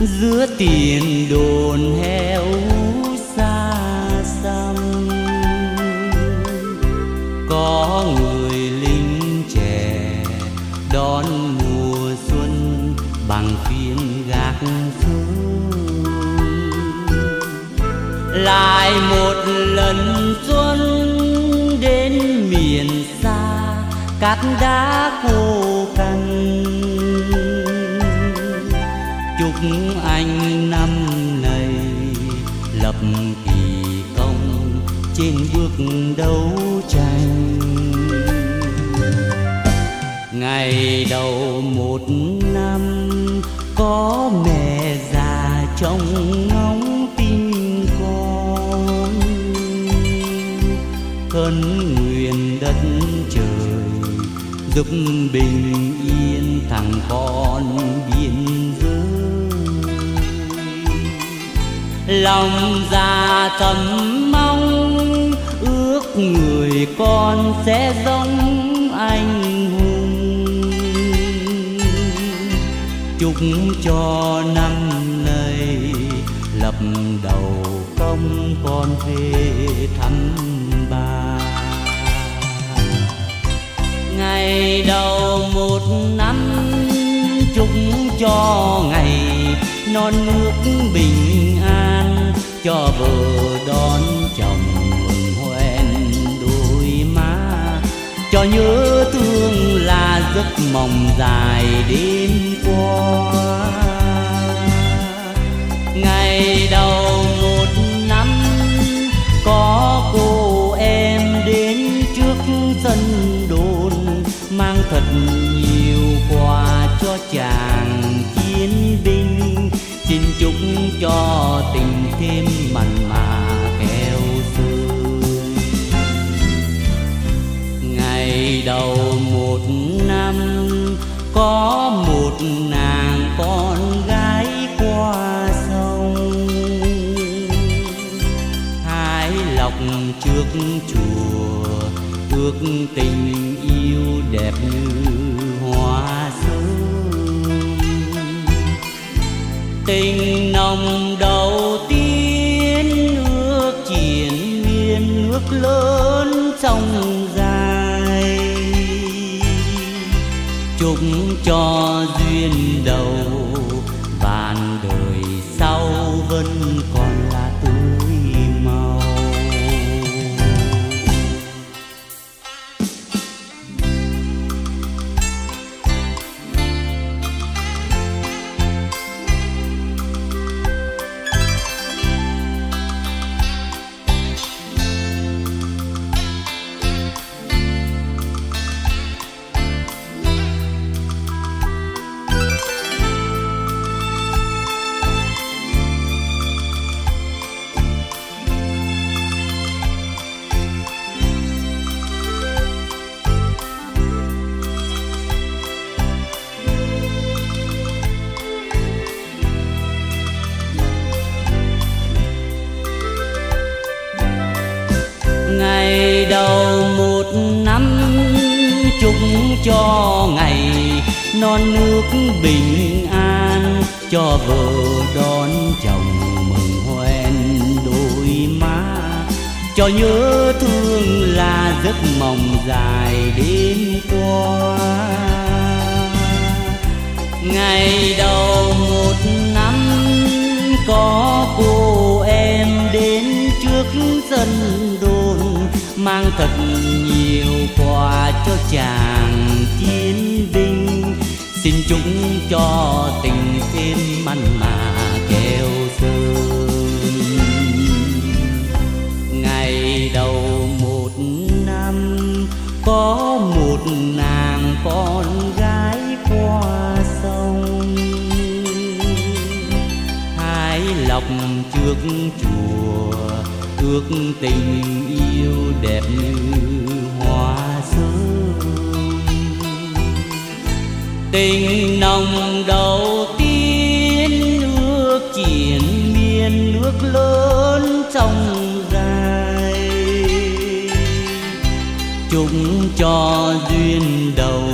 giữa tiền đồn heo xa xăm. Có người lính trẻ đón mùa xuân bằng phiên gác phương lại một lần xuân đến miền xa, cát đá khô cằn anh năm này lập kỳ công trên bước đấu tranh. Ngày đầu một năm có mẹ già trông ngóng tin con. Khấn nguyện đất trời giúp bình yên thằng con biết lòng già thầm mong, ước người con sẽ giống anh hùng. Chúc cho năm nay lập đầu công con về thăm bà. Ngày đầu một năm chúc cho ngày non nước bình cho vợ đón chồng mừng hoen đôi má. Cho nhớ thương là giấc mộng dài đêm qua. Ngày đầu một năm, có cô em đến trước sân đồn, mang thật nhiều quà cho chàng chiến binh xin chúc cho tình thêm mặn mà keo sương. ngày đầu một năm, có một nàng con gái qua sông hái lọc trước chùa, ước tình yêu đẹp như tình nồng đầu tiên ước triển miên nước lớn sông dài. Chúc cho nhiều quà cho chàng chiến binh. Xin chúc cho tình thêm mặn mà keo sơn. Ngày đầu một năm, có một nàng con gái qua sông. Hai lọc trước chùa ước tình yêu đẹp như hoa sớm tình nồng đầu tiên nước triển miên nước lớn trong dài chung cho duyên đầu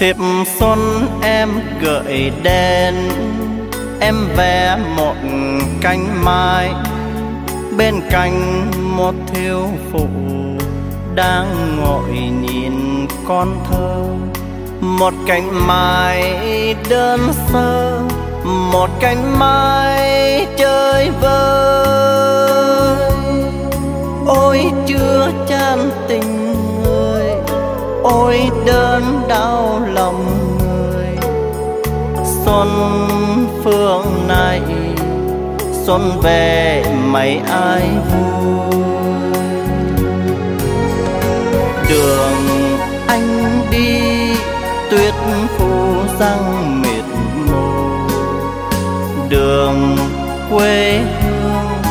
thiệp xuân em gợi đèn. Em vẽ một cánh mai, bên cạnh một thiếu phụ đang ngồi nhìn con thơ. Một cánh mai đơn sơ, một cánh mai chơi vơi. Ôi chưa chan tình ôi đơn đau lòng người. Xuân phương này, xuân về mấy ai vui? Đường anh đi, tuyết phủ răng mệt mồ đường quê hương,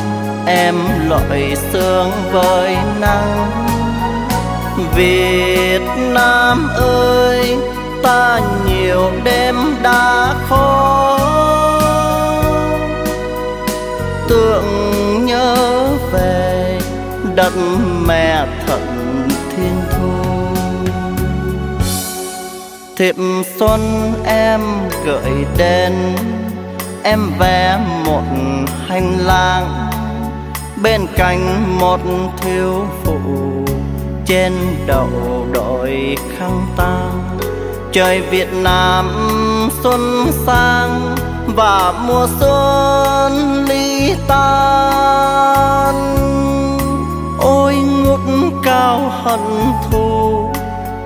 em lội sương với nắng Việt Nam ơi, ta nhiều đêm đã khó. Tưởng nhớ về đất mẹ thận thiên thu. Thiệp xuân em gợi đến, em vẽ một hành lang. Bên cạnh một thiếu trên đầu đội khăn tang trời Việt Nam xuân sang và mùa xuân ly tan. Ôi ngút cao hận thù,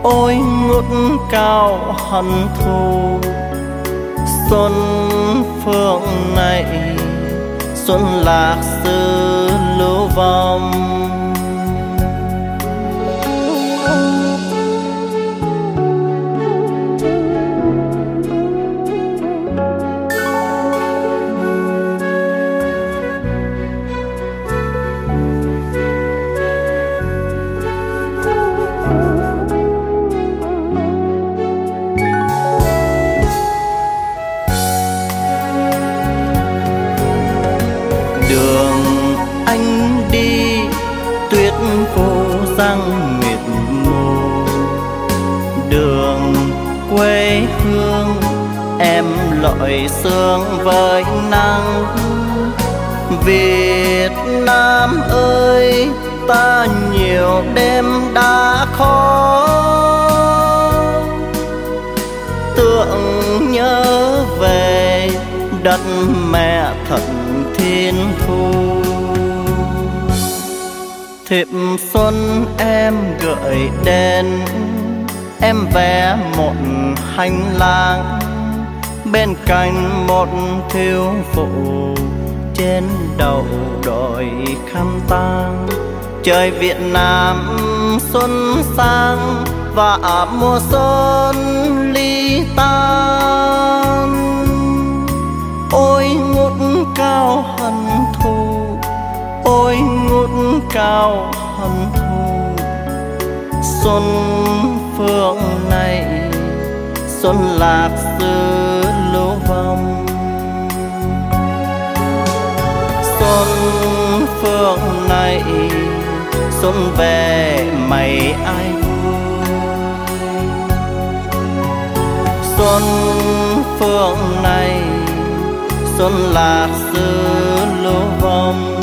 ôi ngút cao hận thù. Xuân phương này, xuân lạc xứ lưu vong. Sương với nắng. Việt Nam ơi, ta nhiều đêm đã khó. Tưởng nhớ về đất mẹ thật thiên thu. Thiệp xuân em gợi đến em vẽ một hành lang bên cạnh một thiếu phụ trên đầu đội khăn tang. Trời Việt Nam xuân sang và mùa xuân ly tan ôi ngút cao hận thù, ôi ngút cao hận thù. Xuân phương này, xuân lạc xưa vòng. Xuân phương này, xuân về mày ai xuân phương này, xuân lạc xứ lưu vong.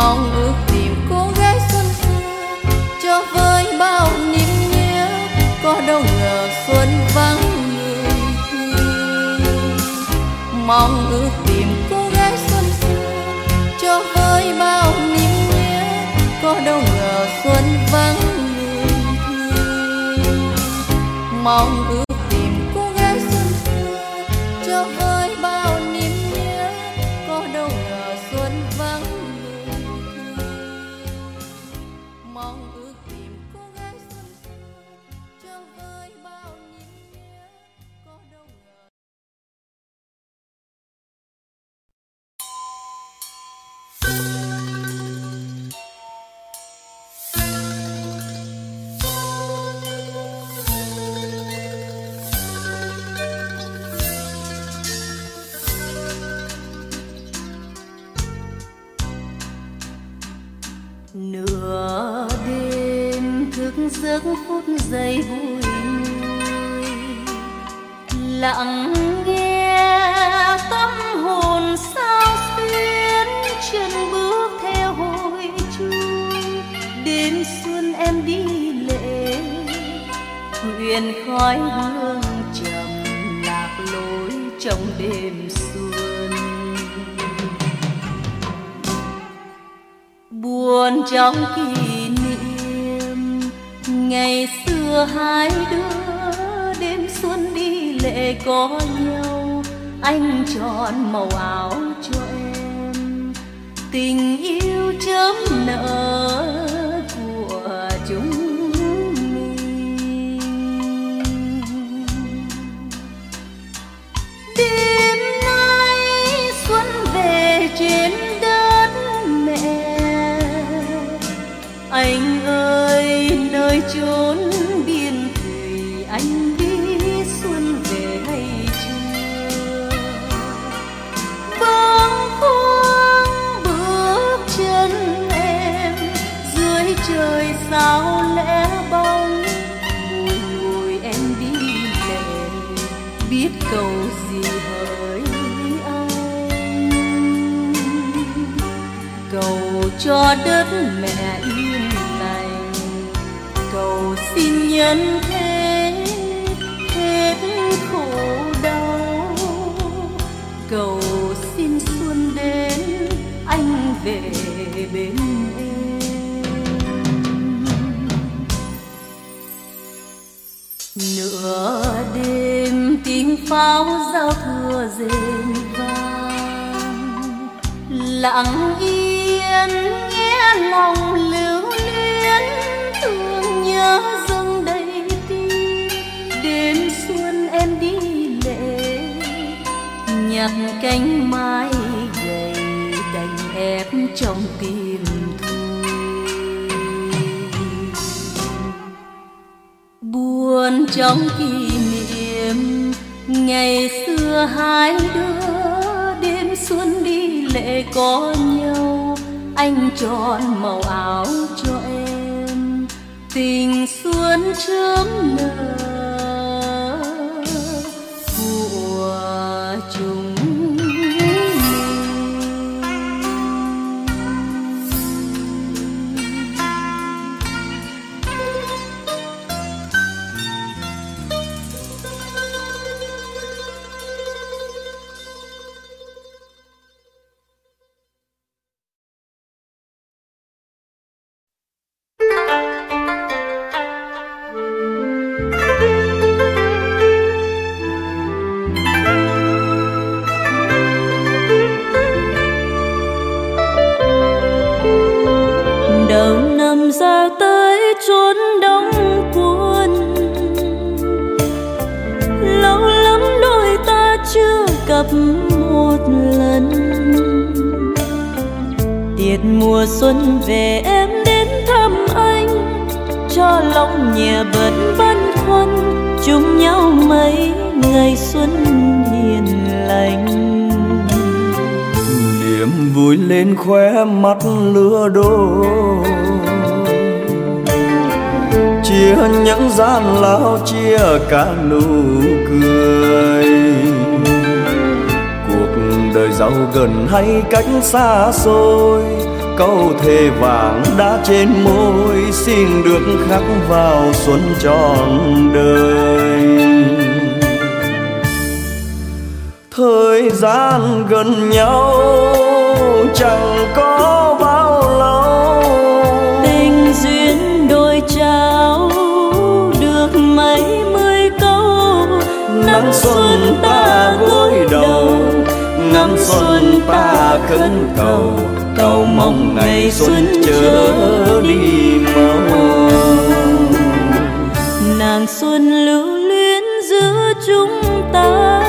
mong ước tìm cô gái xuân xưa cho với bao niềm nhớ, có đâu ngờ xuân vắng người thương. Mong ước tìm cô gái xuân xưa cho với bao niềm nhớ, có đâu ngờ xuân vắng người thương. Mong cả nụ cười. Cuộc đời giàu gần hay cách xa xôi, câu thề vàng đã trên môi, xin được khắc vào xuân tròn đời. Thời gian gần nhau chẳng có ngắm xuân ta gối đầu ngắm xuân ta khấn cầu cầu mong ngày xuân trở đi mau. Nàng xuân lưu luyến giữa chúng ta.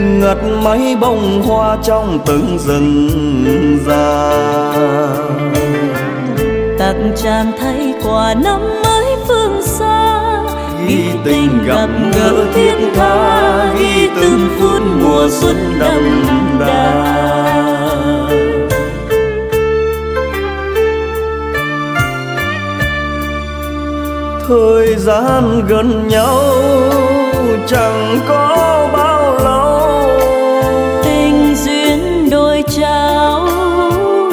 Ngật mấy bông hoa trong từng rừng già tặng tràm thay quả năm tình gặp gỡ thiết tha ghi từng phút mùa xuân đậm đà. Thời gian gần nhau chẳng có bao lâu. Tình duyên đôi trao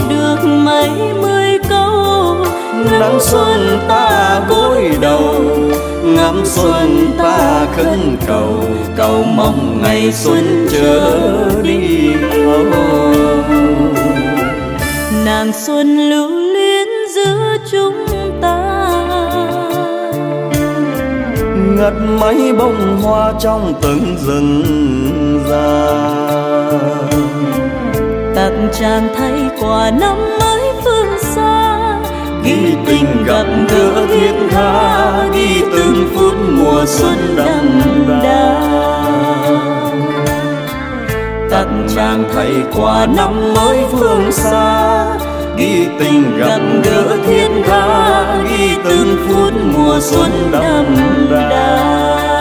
được mấy mươi câu. Nắng xuân ta gối đầu thắm xuân ta khấn cầu cầu mong ngày xuân trở đi nàng xuân lưu luyến giữa chúng ta. Ngật mấy bông hoa trong từng rừng già. Tặng chàng thay quà năm mới ghi tình gặp gỡ thiên tha ghi từng phút mùa xuân đậm đà. Tặng chàng thay quà năm mới phương xa ghi tình gặp gỡ thiên tha ghi từng phút mùa xuân đậm đà.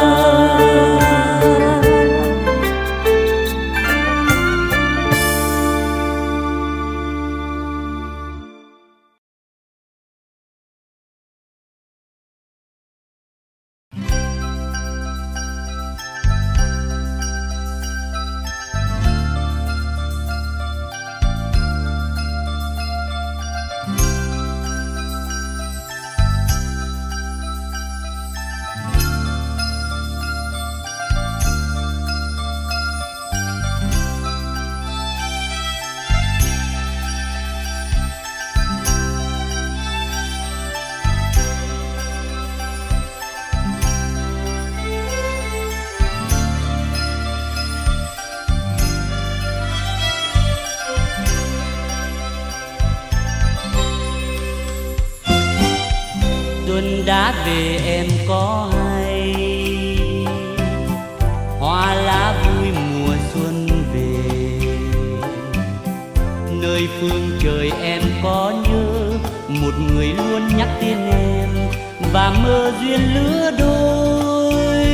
và mơ duyên lứa đôi.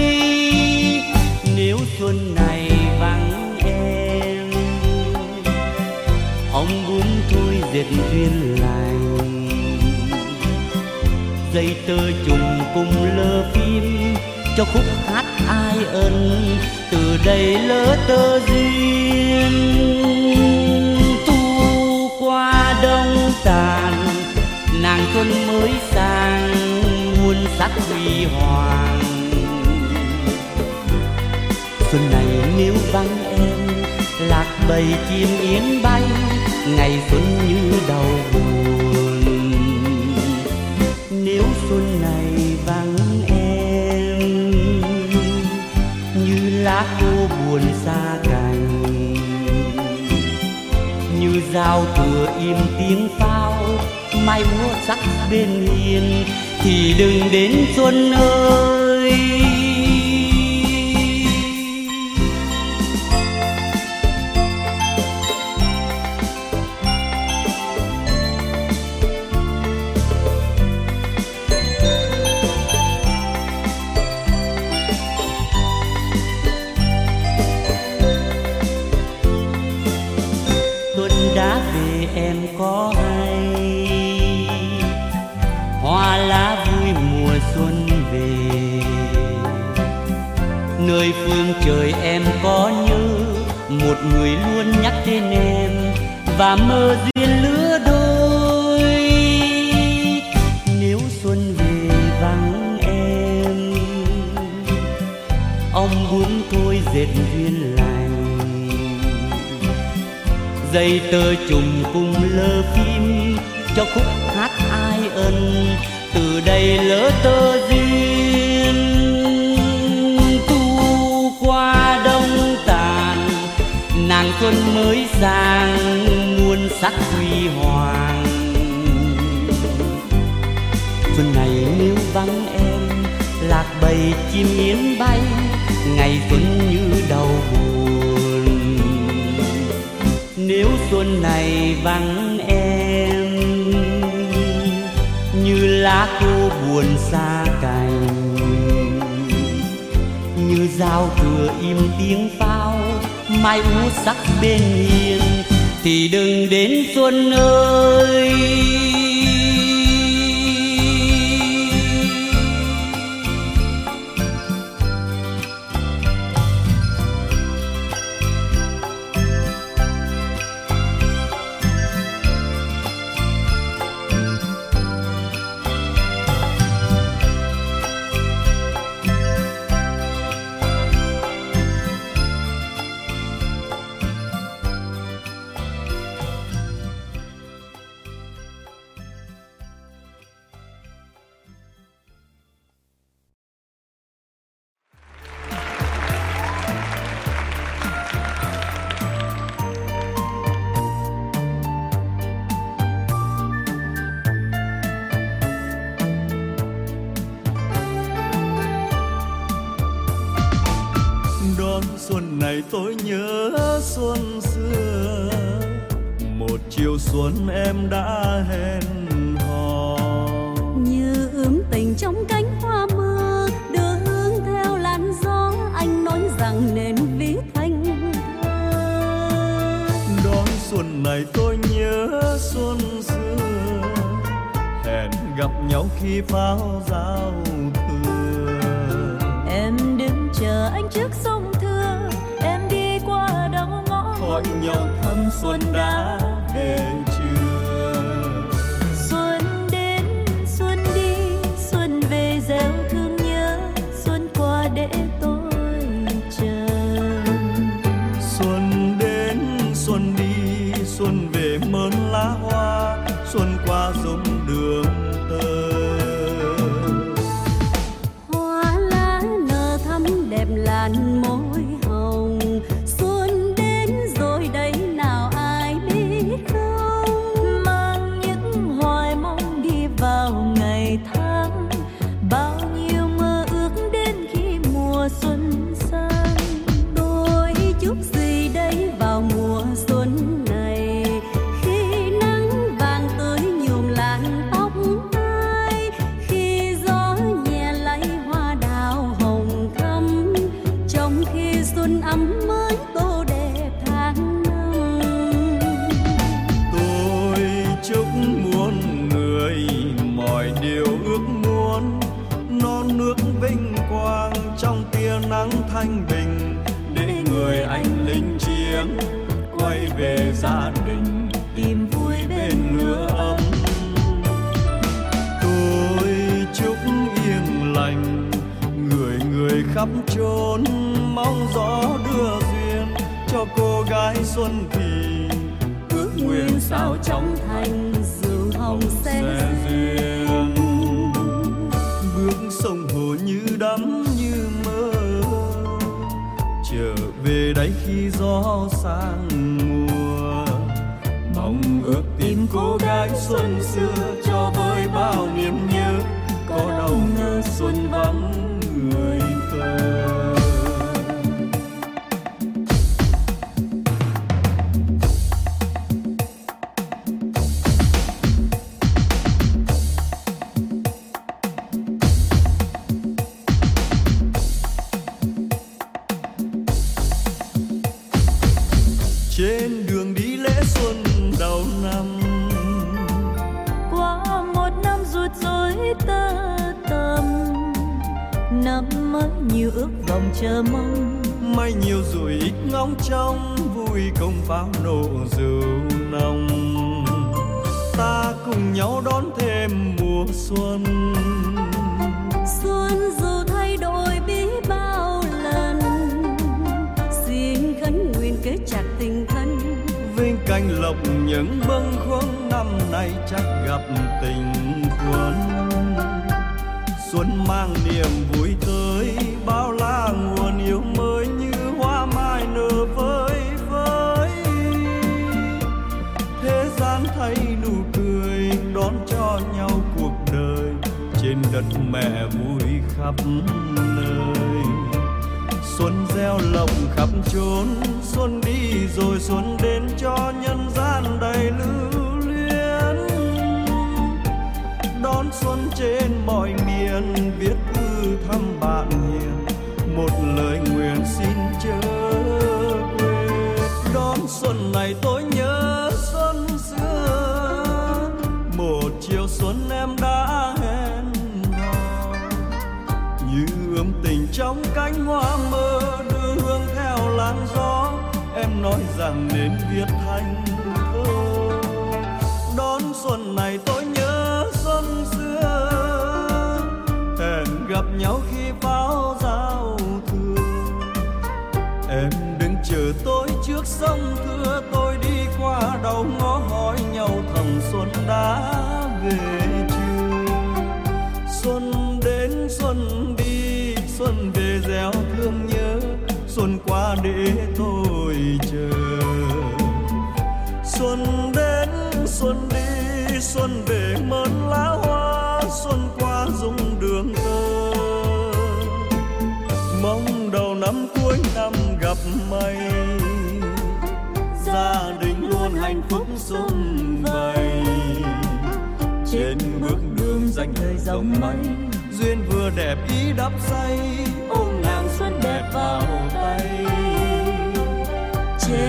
Nếu xuân này vắng em ông bướm thôi dệt duyên lành. Dây tơ trùng cùng lơ phim cho khúc hát ai ân. Từ đây lỡ tơ duyên tu qua đông tàn. Nàng xuân mới muôn sắc huy hoàng. Xuân này nếu vắng em, lạc bầy chim yến bay, ngày xuân như đầu buồn. Nếu xuân này vắng em, như lá khô buồn xa cành, như dao tùa im tiếng pháo mai múa sắc bên hiên thì đừng đến xuân ơi.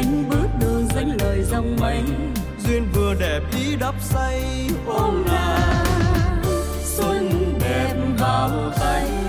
gánh bước đường dánh lời dòng mây duyên vừa đẹp ý đắp say. Ôm là xuân đẹp vào tay.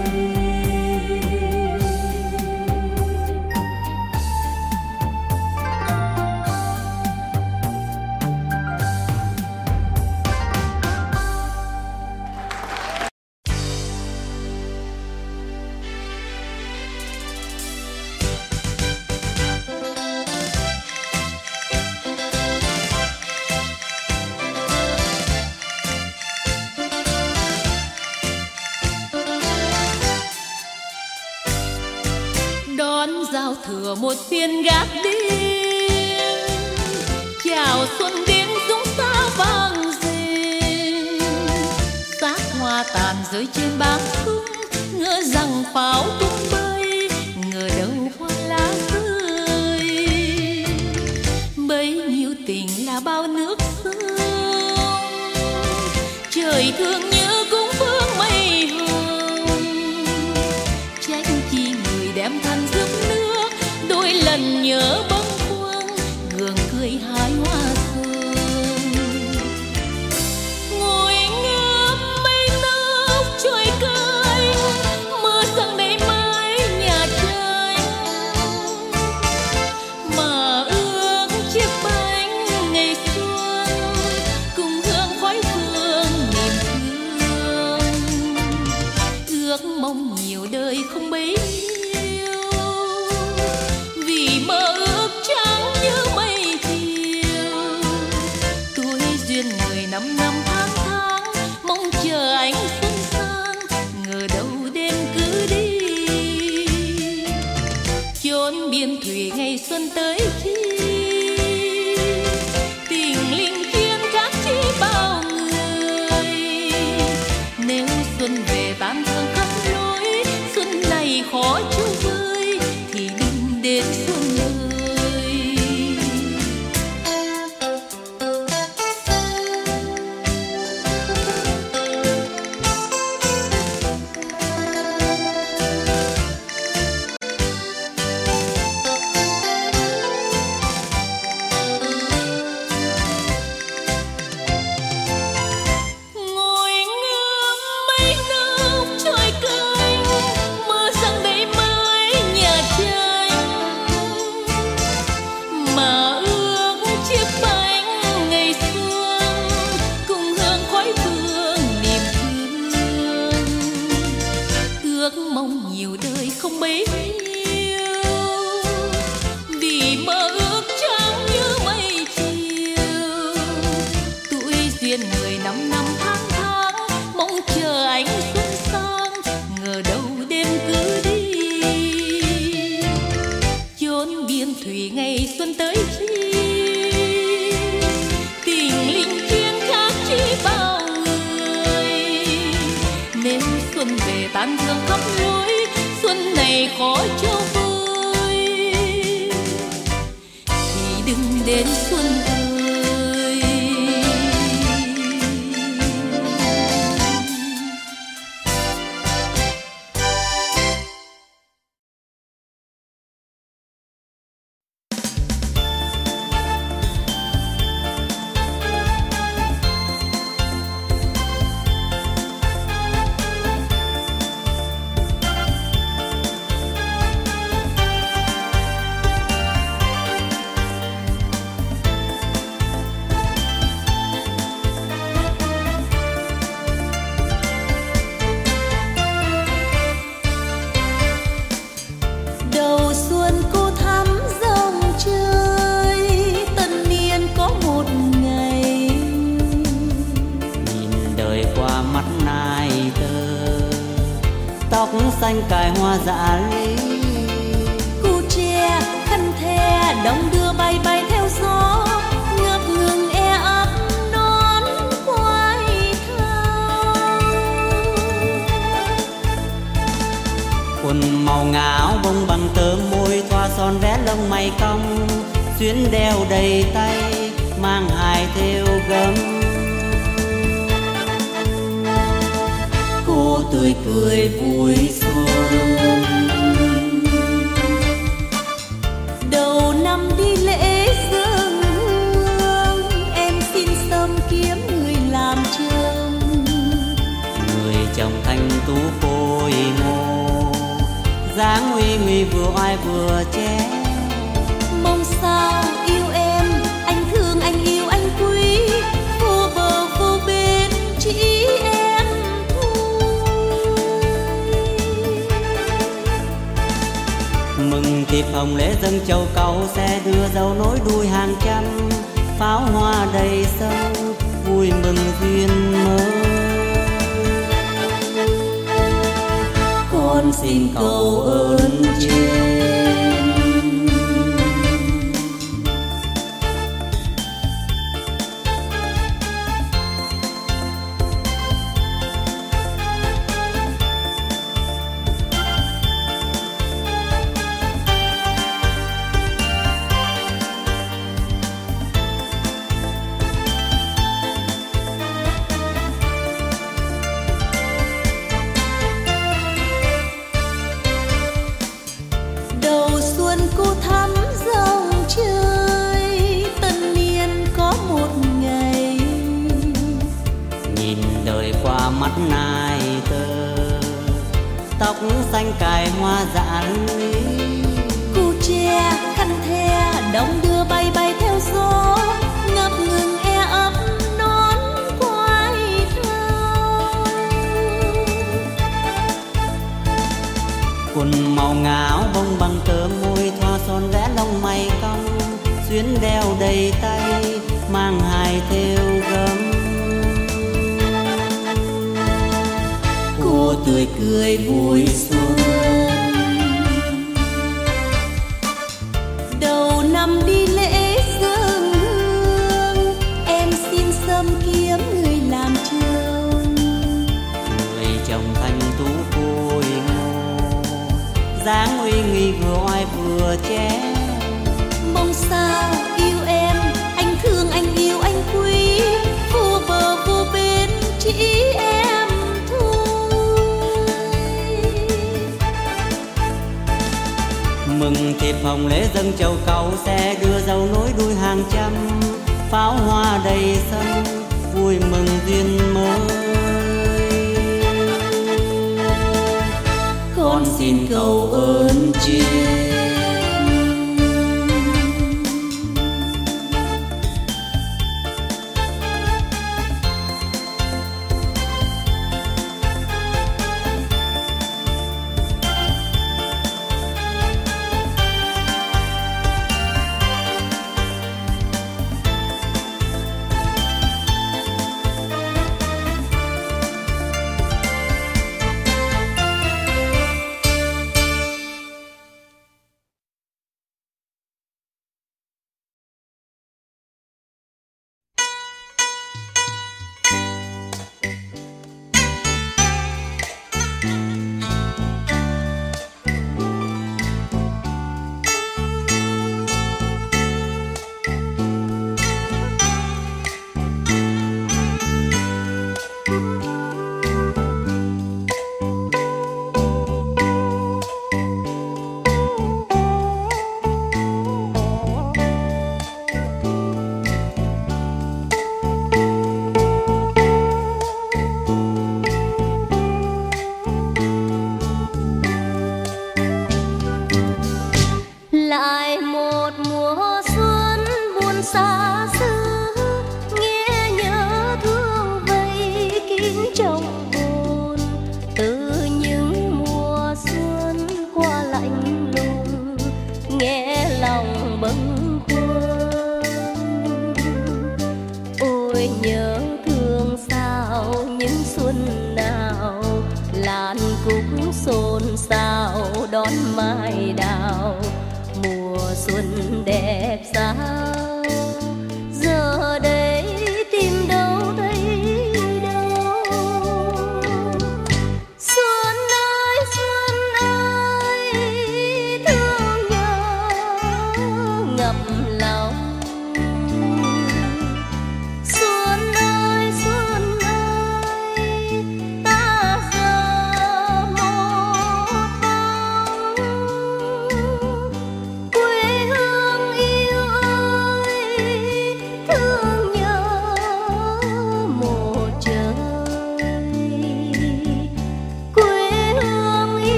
ngào ngáo bông bằng tơ môi thoa son vẽ lông mày cong. Xuyến đeo đầy tay, mang hài theo gấm. Cô tươi cười vui xuân dáng nguy nguy vừa oai vừa che. Mong sao yêu em anh thương anh yêu anh quý. Vô bờ vô bên chỉ em thôi. Mừng kịp hồng lễ dâng châu cầu xe đưa dâu nối đuôi hàng trăm pháo hoa đầy sâu. Vui mừng duyên mới con xin cầu ơn trên.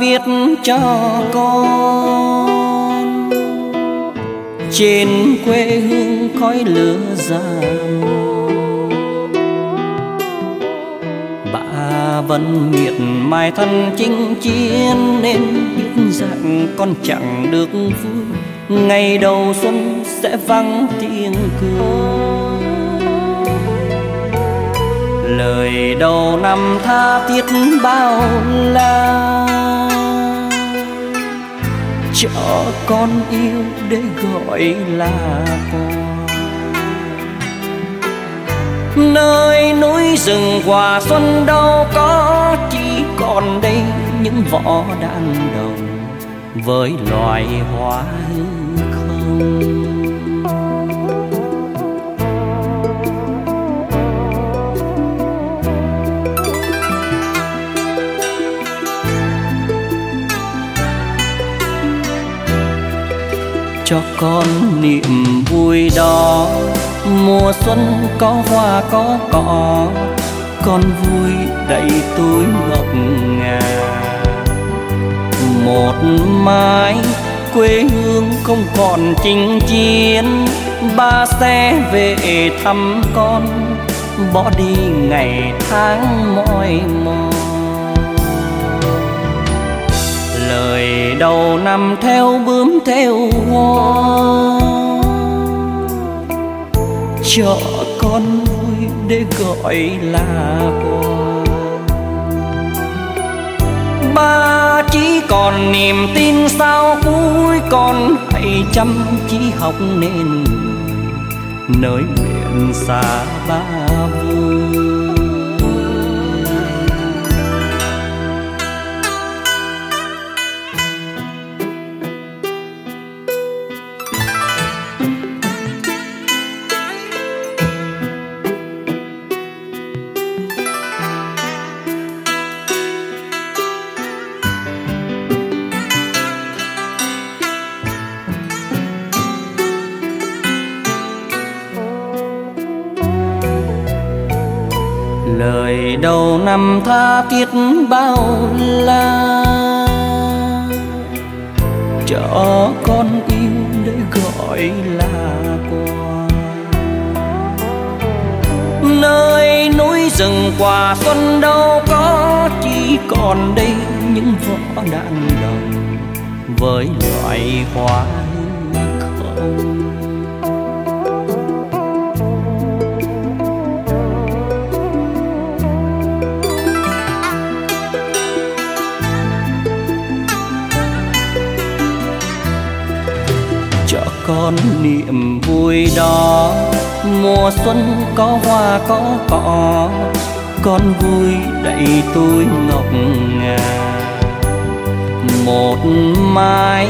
Viết cho con. Trên quê hương khói lửa già bà vẫn miệt mài thân chinh chiến nên biết rằng con chẳng được vui. Ngày đầu xuân sẽ vắng tiếng cười. Lời đầu năm tha thiết bao la cho con yêu để gọi là con. Nơi núi rừng hòa xuân đâu có chỉ còn đây những vỏ đan đồng với loài hoa hư không. Cho con niềm vui đó. Mùa xuân có hoa, có cỏ, con vui đầy túi ngọc ngà. Một mai quê hương không còn chinh chiến, ba sẽ về thăm con, bỏ đi ngày tháng mỏi mòn. Đầu năm theo bướm theo hoa. Cho con vui để gọi là con ba chỉ còn niềm tin sao cuối con hãy chăm chỉ học nên nơi miền xa ba lời đầu năm tha thiết bao la. Cho con yêu để gọi là quà. Nơi núi rừng quả xuân đâu có, chỉ còn đây những võ đạn đồng với loại hoa. Con niềm vui đó. Mùa xuân có hoa, có cỏ, con vui đầy túi ngọc ngà. Một mai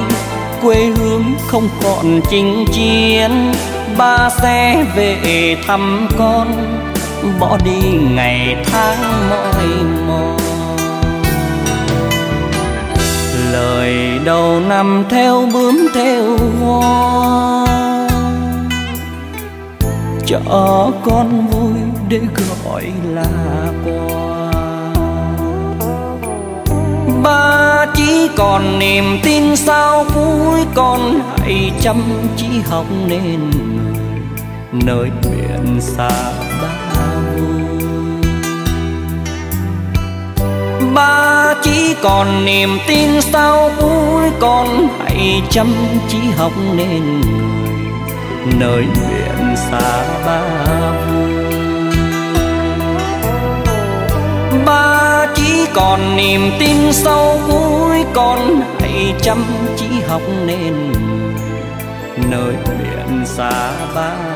quê hương không còn chinh chiến, ba sẽ về thăm con, bỏ đi ngày tháng mỏi mòn đầu năm theo bướm theo hoa. Cho con vui để gọi là quà. Ba chỉ còn niềm tin sao cuối con hãy chăm chỉ học nên nơi biển xa ba vui. Ba chỉ còn niềm tin sao cuối con hãy chăm chỉ học nên nơi biển xa ba ba chỉ còn niềm tin sau cuối con hãy chăm chỉ học nên nơi biển xa ba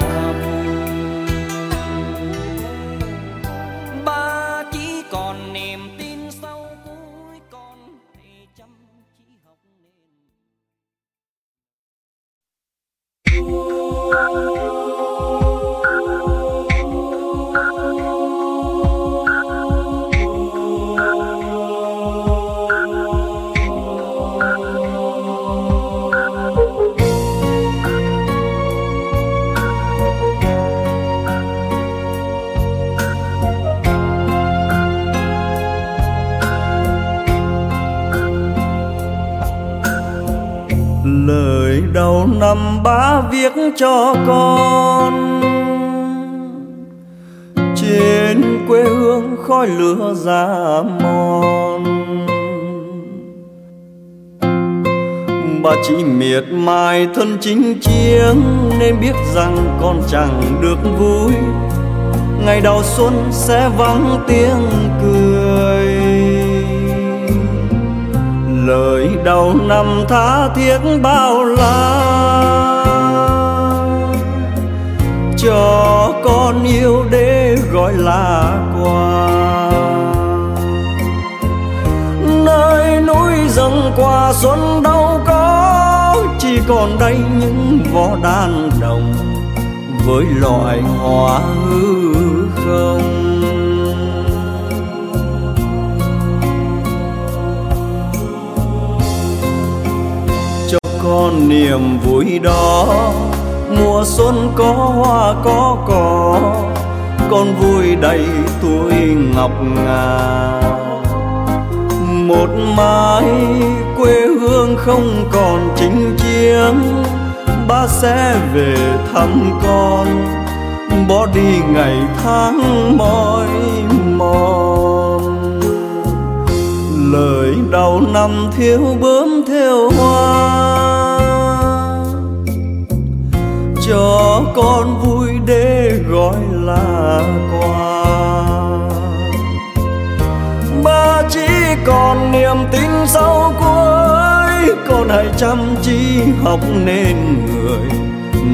chinh chiến nên biết rằng con chẳng được vui. Ngày đầu xuân sẽ vắng tiếng cười. Lời đầu năm tha thiết bao la. Cho con yêu để gọi là quà. Nơi núi rừng qua xuân đâu còn đây những vỏ đàn đồng với loài hoa hư không? Cho con niềm vui đó, mùa xuân có hoa, có cỏ, con vui đầy tuổi ngọc ngà. Một mái hương không còn chính chiến ba sẽ về thăm con, bỏ đi ngày tháng mỏi mòn. Lời đầu năm thiếu bướm theo hoa, cho con vui để gọi là quà. Ba chỉ còn niềm tin sau cuối con hãy chăm chỉ học nên người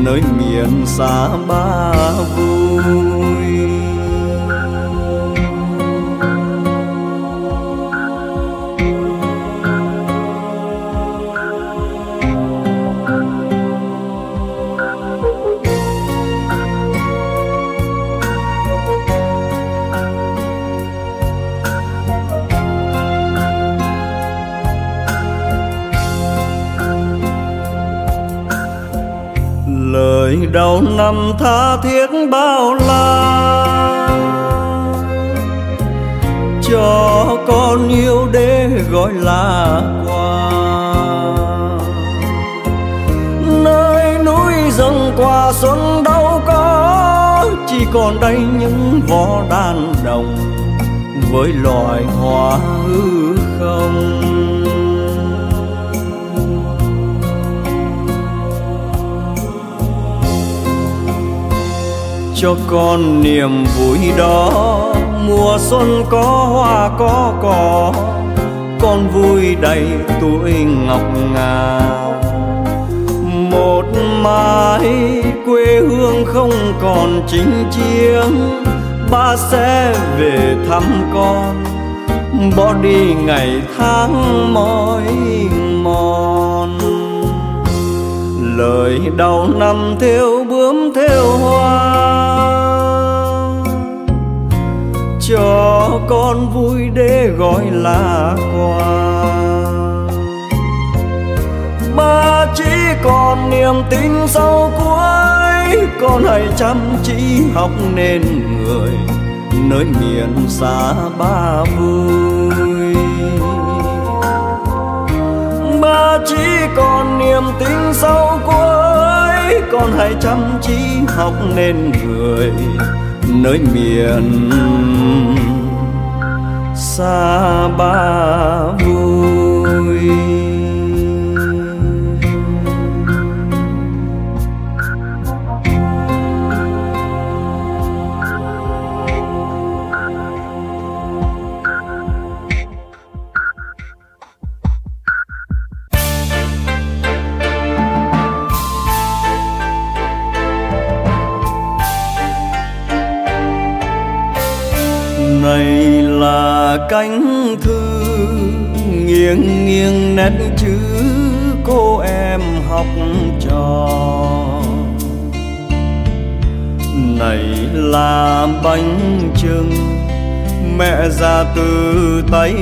nơi miền xa ba vùng. Đầu năm tha thiết bao la. Cho con yêu để gọi là quà. Nơi núi rừng qua xuân đâu có, chỉ còn đây những vỏ đàn đồng với loài hoa hư không. Cho con niềm vui đó. Mùa xuân có hoa, có cỏ, con vui đầy tuổi ngọc ngà một mái quê hương không còn chính chiến ba sẽ về thăm con. Bỏ đi ngày tháng mỏi mòn. Lời đầu năm thiếu theo hoa. Cho con vui để gọi là quà. Ba chỉ còn niềm tin sau cuối, con hãy chăm chỉ học nên người, nơi miền xa ba vui. Ba chỉ còn niềm tin sau cuối con hãy chăm chỉ học nên người nơi miền xa ba vui. Là bánh trưng mẹ ra từ tay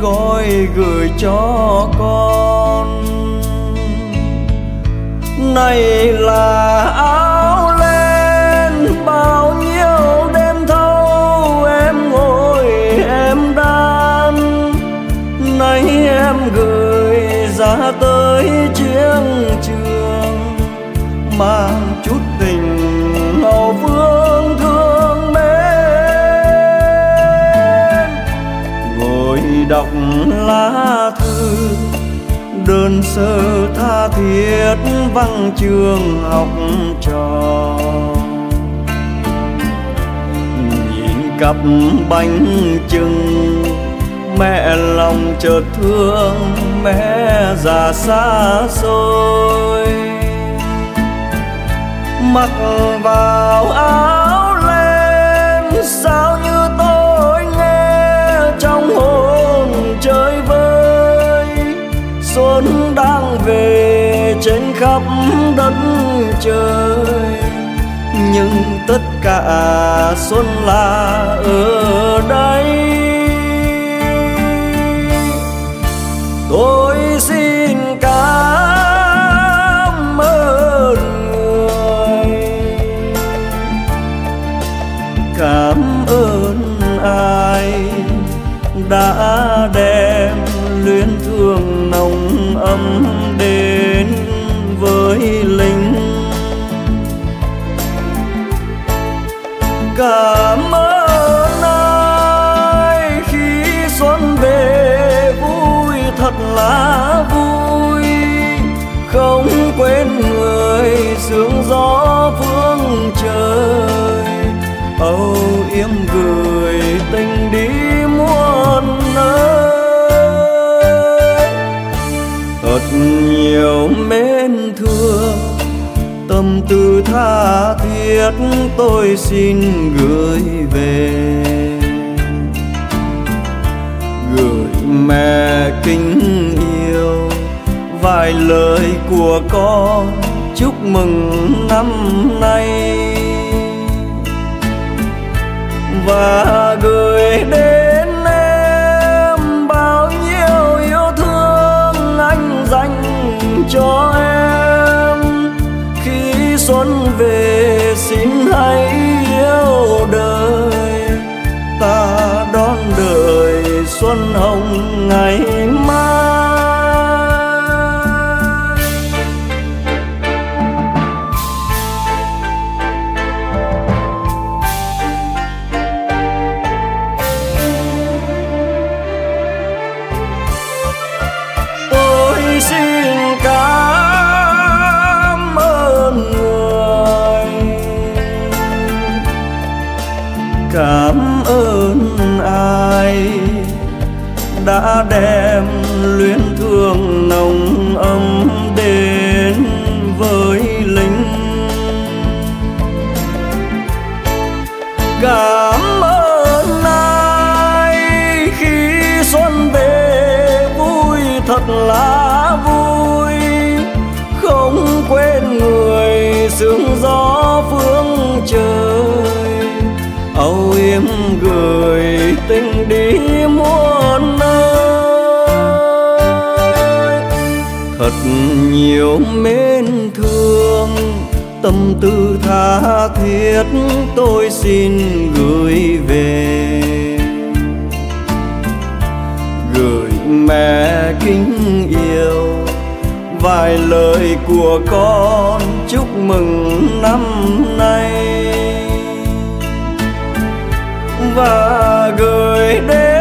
gói gửi cho con. Này là áo đơn sơ tha thiết văn trường học trò. Nhìn cặp bánh trưng mẹ lòng chợt thương, mẹ già xa xôi. Mặc vào áo len, sao như tôi nghe trong hồn chơi vơi xuân đang về trên khắp đất trời. Nhưng tất cả xuân là ở đây. Tôi xin cảm ơn người cảm ơn ai đã đem nồng đến với linh cảm ơn ai khi xuân về, vui thật là vui. Không quên người sương gió phương trời. Âu yếm gửi tình đi nhiều mến thương tâm tư tha thiết tôi xin gửi về. Gửi mẹ kính yêu, vài lời của con chúc mừng năm nay. Và gửi đến hãy yêu đời ta đón đời xuân hồng ngày đi muôn nơi. Thật nhiều mến thương, tâm tư tha thiết tôi xin gửi về. Gửi mẹ kính yêu, vài lời của con chúc mừng năm nay. Và gửi đến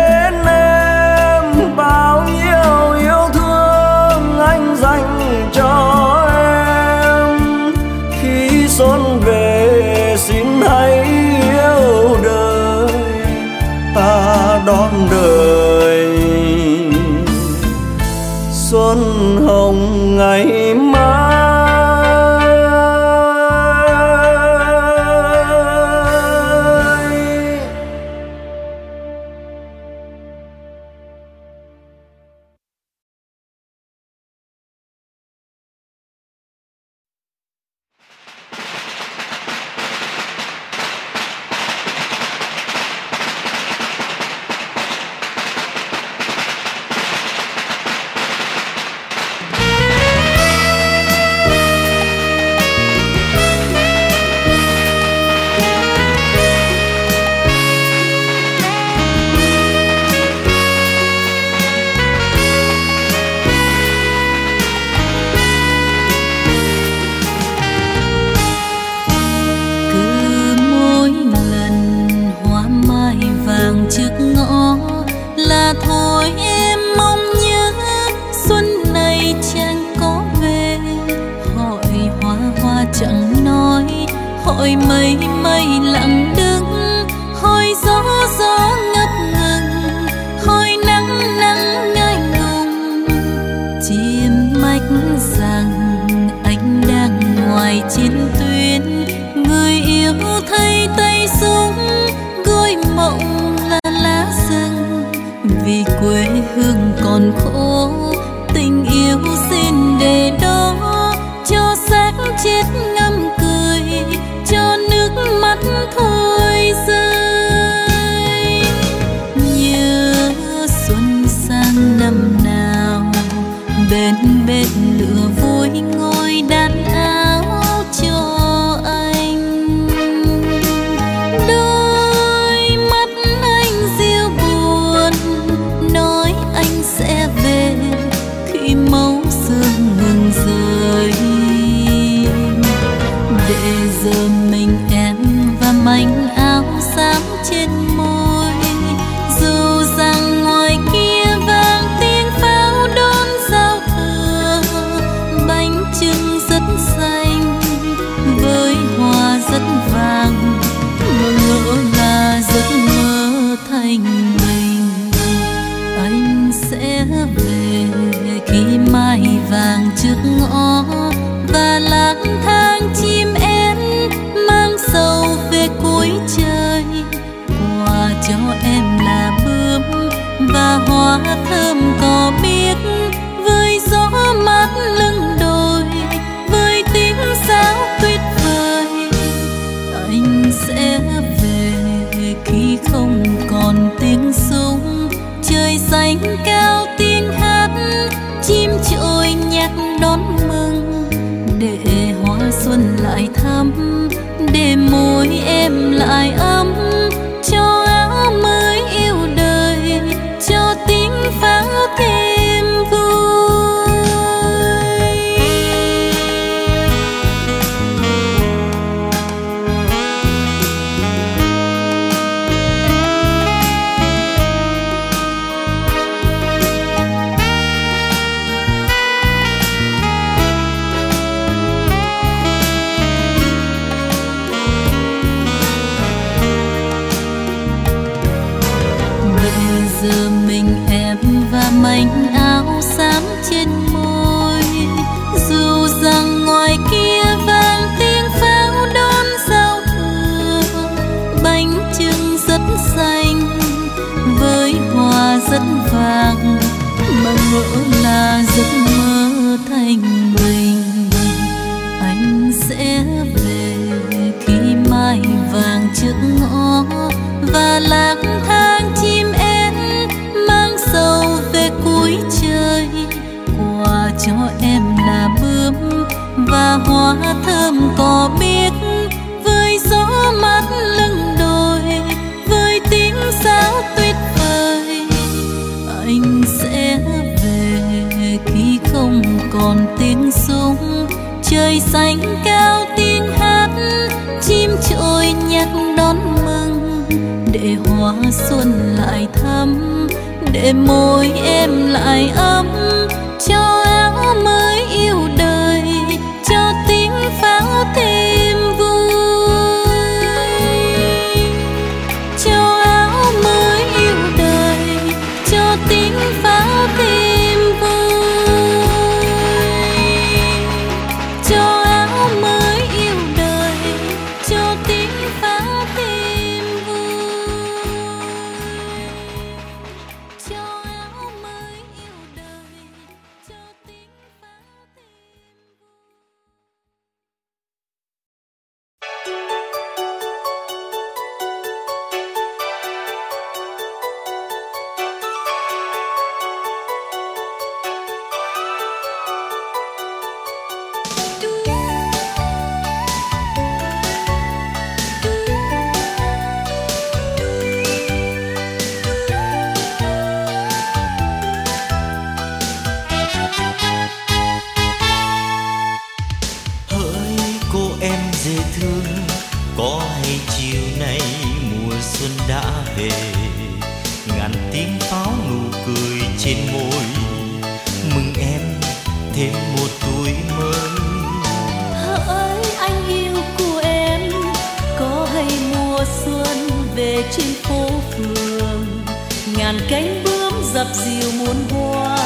ngàn cánh bướm dập dìu muôn hoa.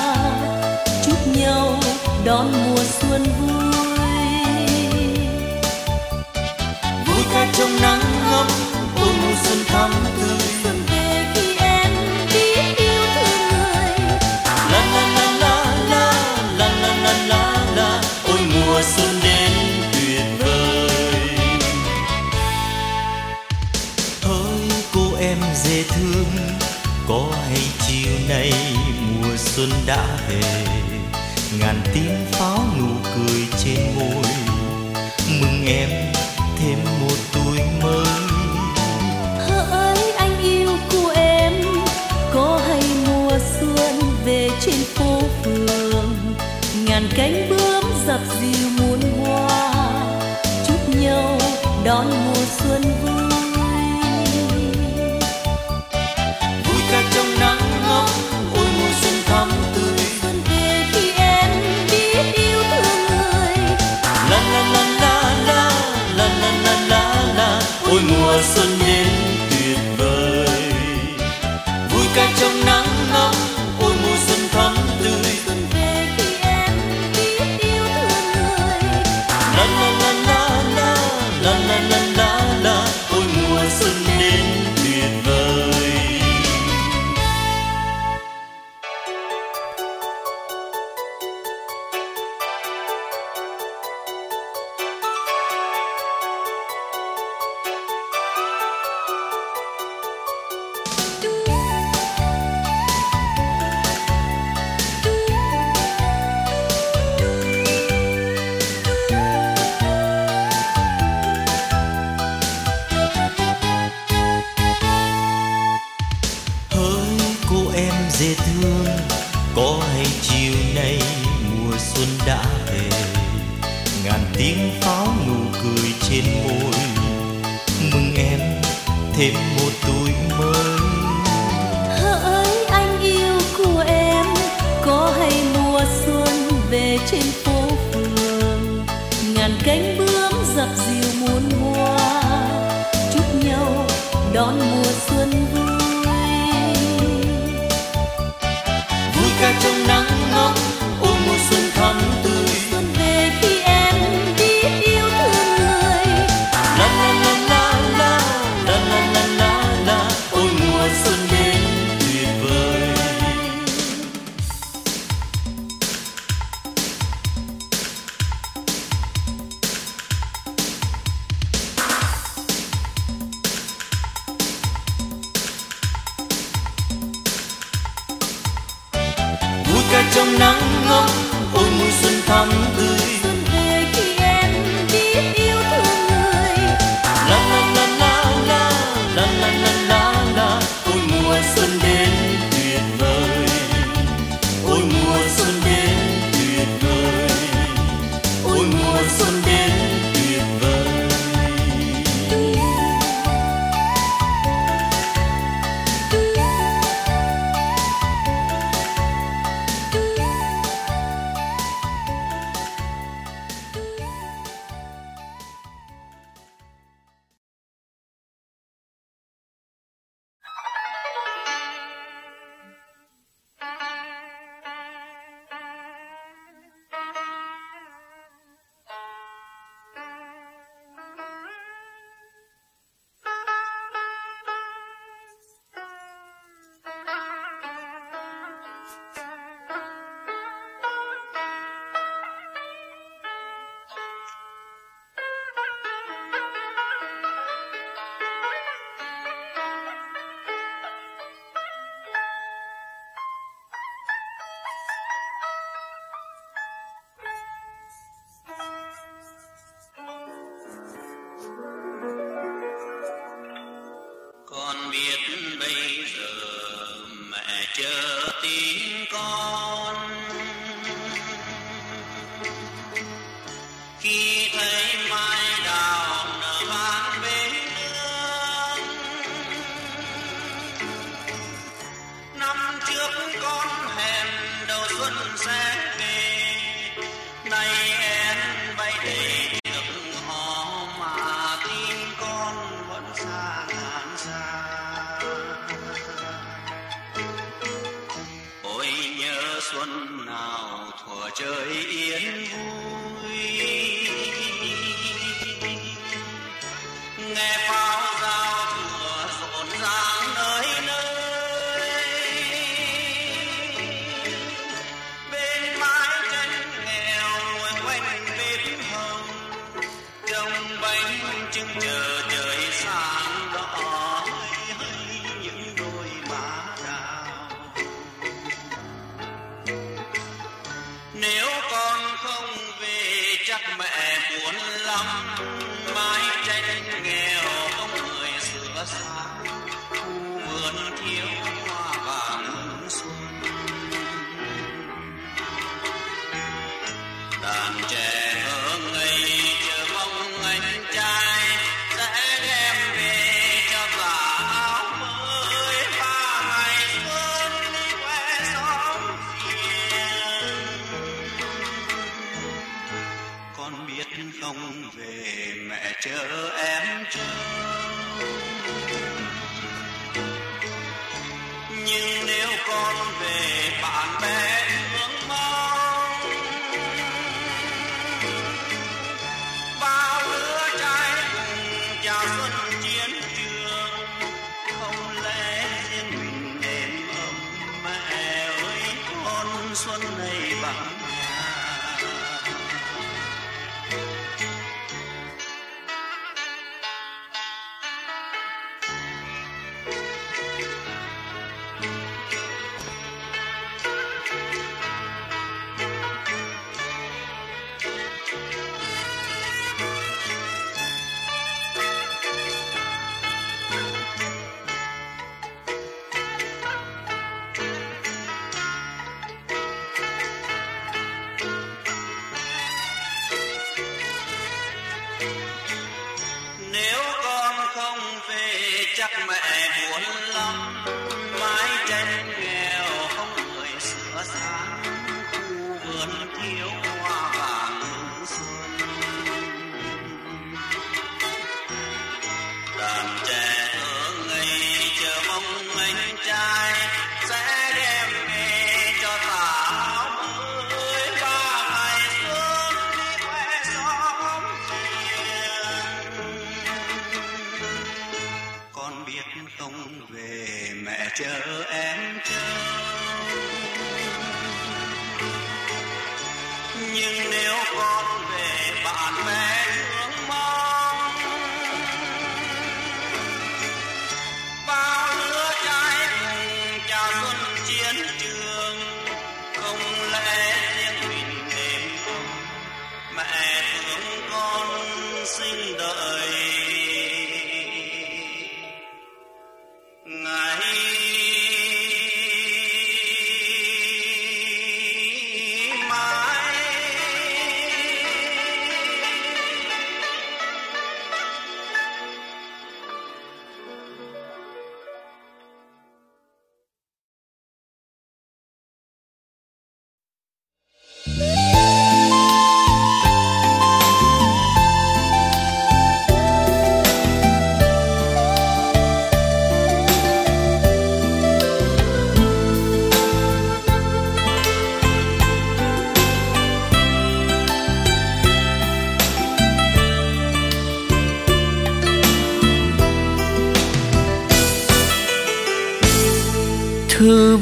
Chúc nhau đón mùa xuân vui. Vui ca trong nắng gấm ôm mùa xuân thắm tươi dễ thương có hay chiều nay mùa xuân đã về, ngàn tiếng pháo nụ cười trên môi. Mừng em chờ tin con.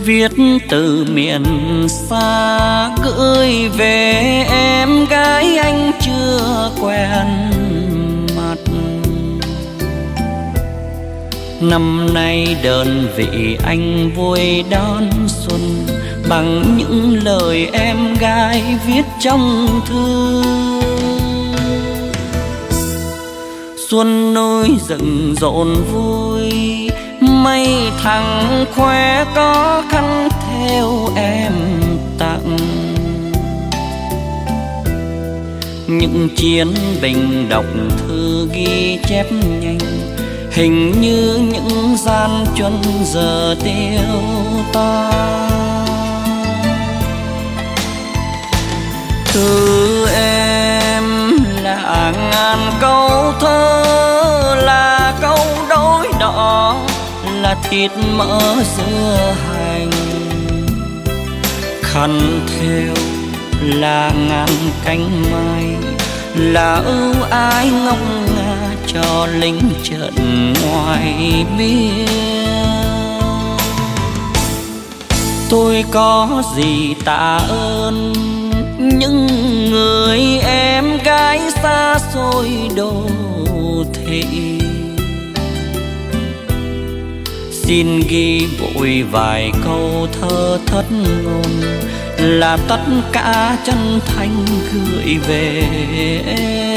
viết từ miền xa, gửi về em gái anh chưa quen mặt. Năm nay đơn vị anh vui đón xuân, bằng những lời em gái viết trong thư. Xuân nôi rừng rộn vui mây thằng khoe có khăn theo em tặng. Những chiến binh đọc thư ghi chép nhanh, hình như những gian chân giờ tiêu ta. Thư em là ngàn câu thơ, là câu đối đỏ ra thịt mỡ dưa hành. Khăn theo là ngàn cánh mai, là ưu ái ngông nga cho lính trận ngoài biên. Tôi có gì tạ ơn những người em gái xa xôi đô thị? Xin ghi vội vài câu thơ thất ngôn, là tất cả chân thành gửi về em.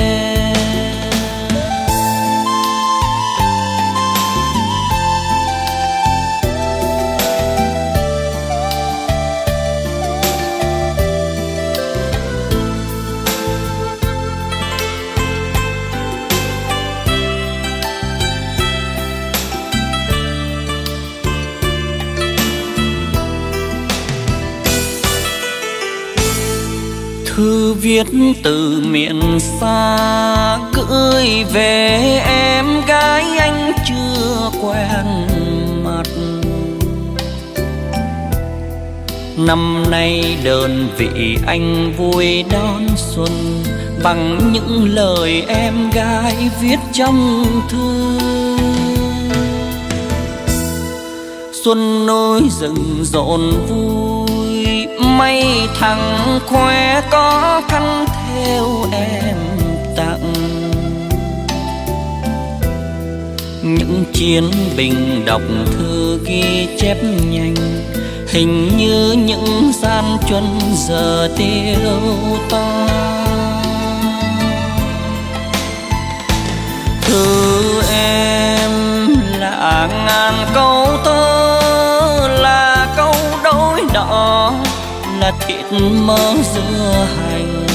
Thư viết từ miền xa gửi về em gái anh chưa quen mặt. Năm nay đơn vị anh vui đón xuân, bằng những lời em gái viết trong thư. Xuân nối rừng rộn vui mây thẳng khoe có khăn theo em tặng. Những chiến binh đọc thư ghi chép nhanh, hình như những gian chuân giờ tiêu to. Thư em là ngàn câu thơ, là câu đối đỏ là thịt mỡ dưa hành.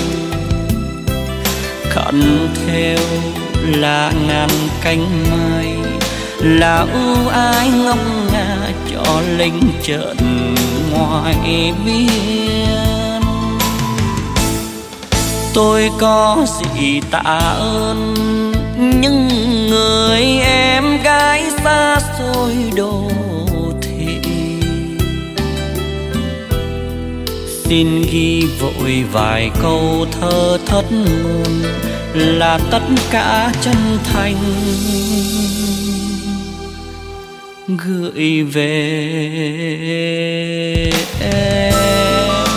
Cận theo là ngàn cánh mai là ưu ái ngông nga cho linh trận ngoài biên. Tôi có gì tạ ơn những người em gái xa xôi đồ xin ghi vội vài câu thơ thất ngôn là tất cả chân thành. Gửi về em.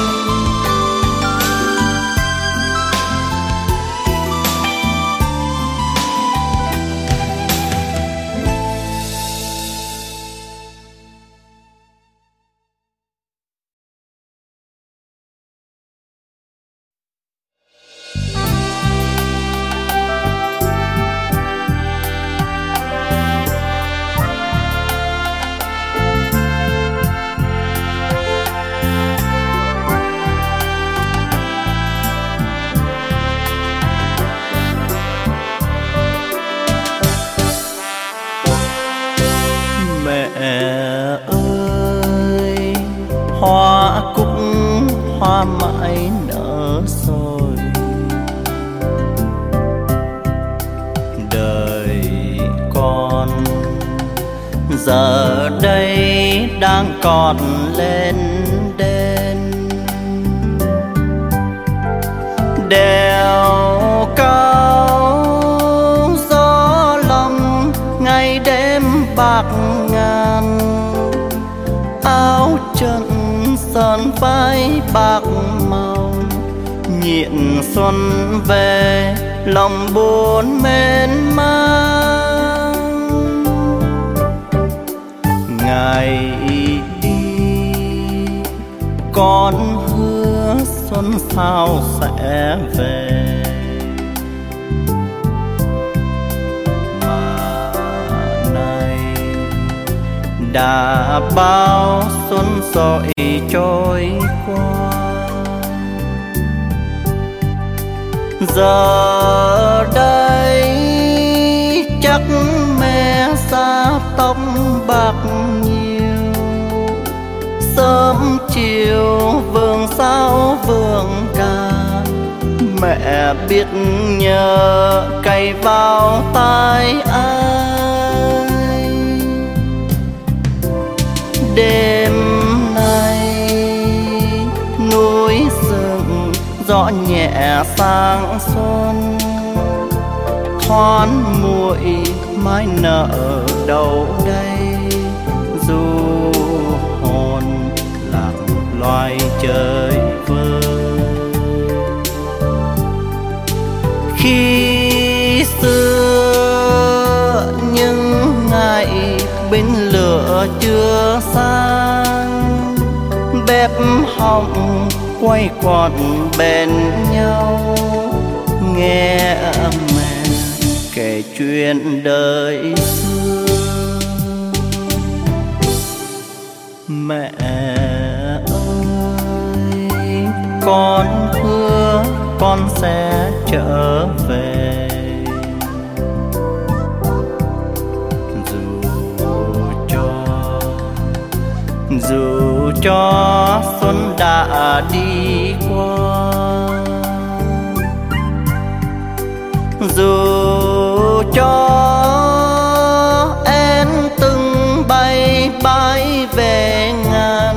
mãi nở rồi. Đời con giờ đây đang còn lên bạc màu nhịn xuân về, lòng buồn mến mang. Ngày đi, con hứa xuân sao sẽ về. Đã bao xuân rồi giờ đây chắc mẹ xa tóc bạc nhiều. Sớm chiều vườn sao vườn cà, mẹ biết nhờ cày vào tai ai. Đêm nay núi rừng gió nhẹ sang xuân thoáng muội mai nở đầu đây dù hồn lạc loài trời vơi khi xưa những ngày bên lửa chưa sang, bếp hồng quay quạt bên nhau, nghe mẹ kể chuyện đời xưa. Mẹ ơi, con hứa con sẽ trở về. Dù cho dù cho xuân đã đi qua. Dù cho em từng bay bay về ngàn,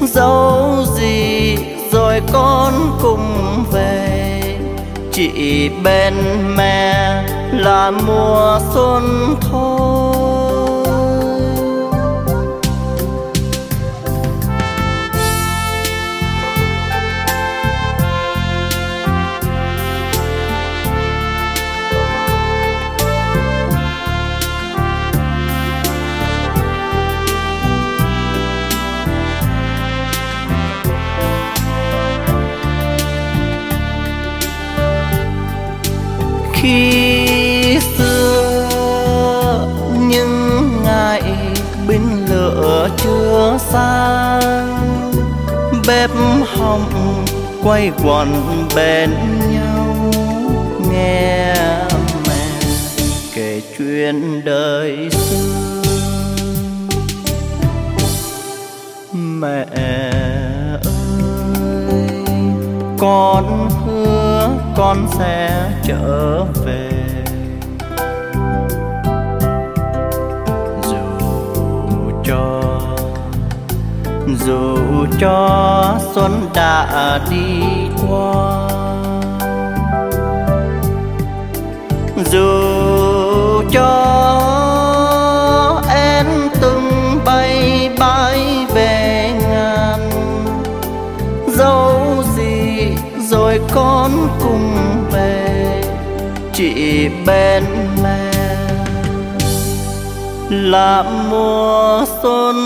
dẫu gì rồi con cùng về. Chỉ bên mẹ là mùa xuân thôi. Quay quẩn bên nhau, nghe mẹ kể chuyện đời xưa. Mẹ ơi, con hứa con sẽ trở về. Dù cho dù cho xuân đã đi qua. Dù cho em từng bay bay về ngàn, dẫu gì rồi con cùng về, chỉ bên mẹ là mùa xuân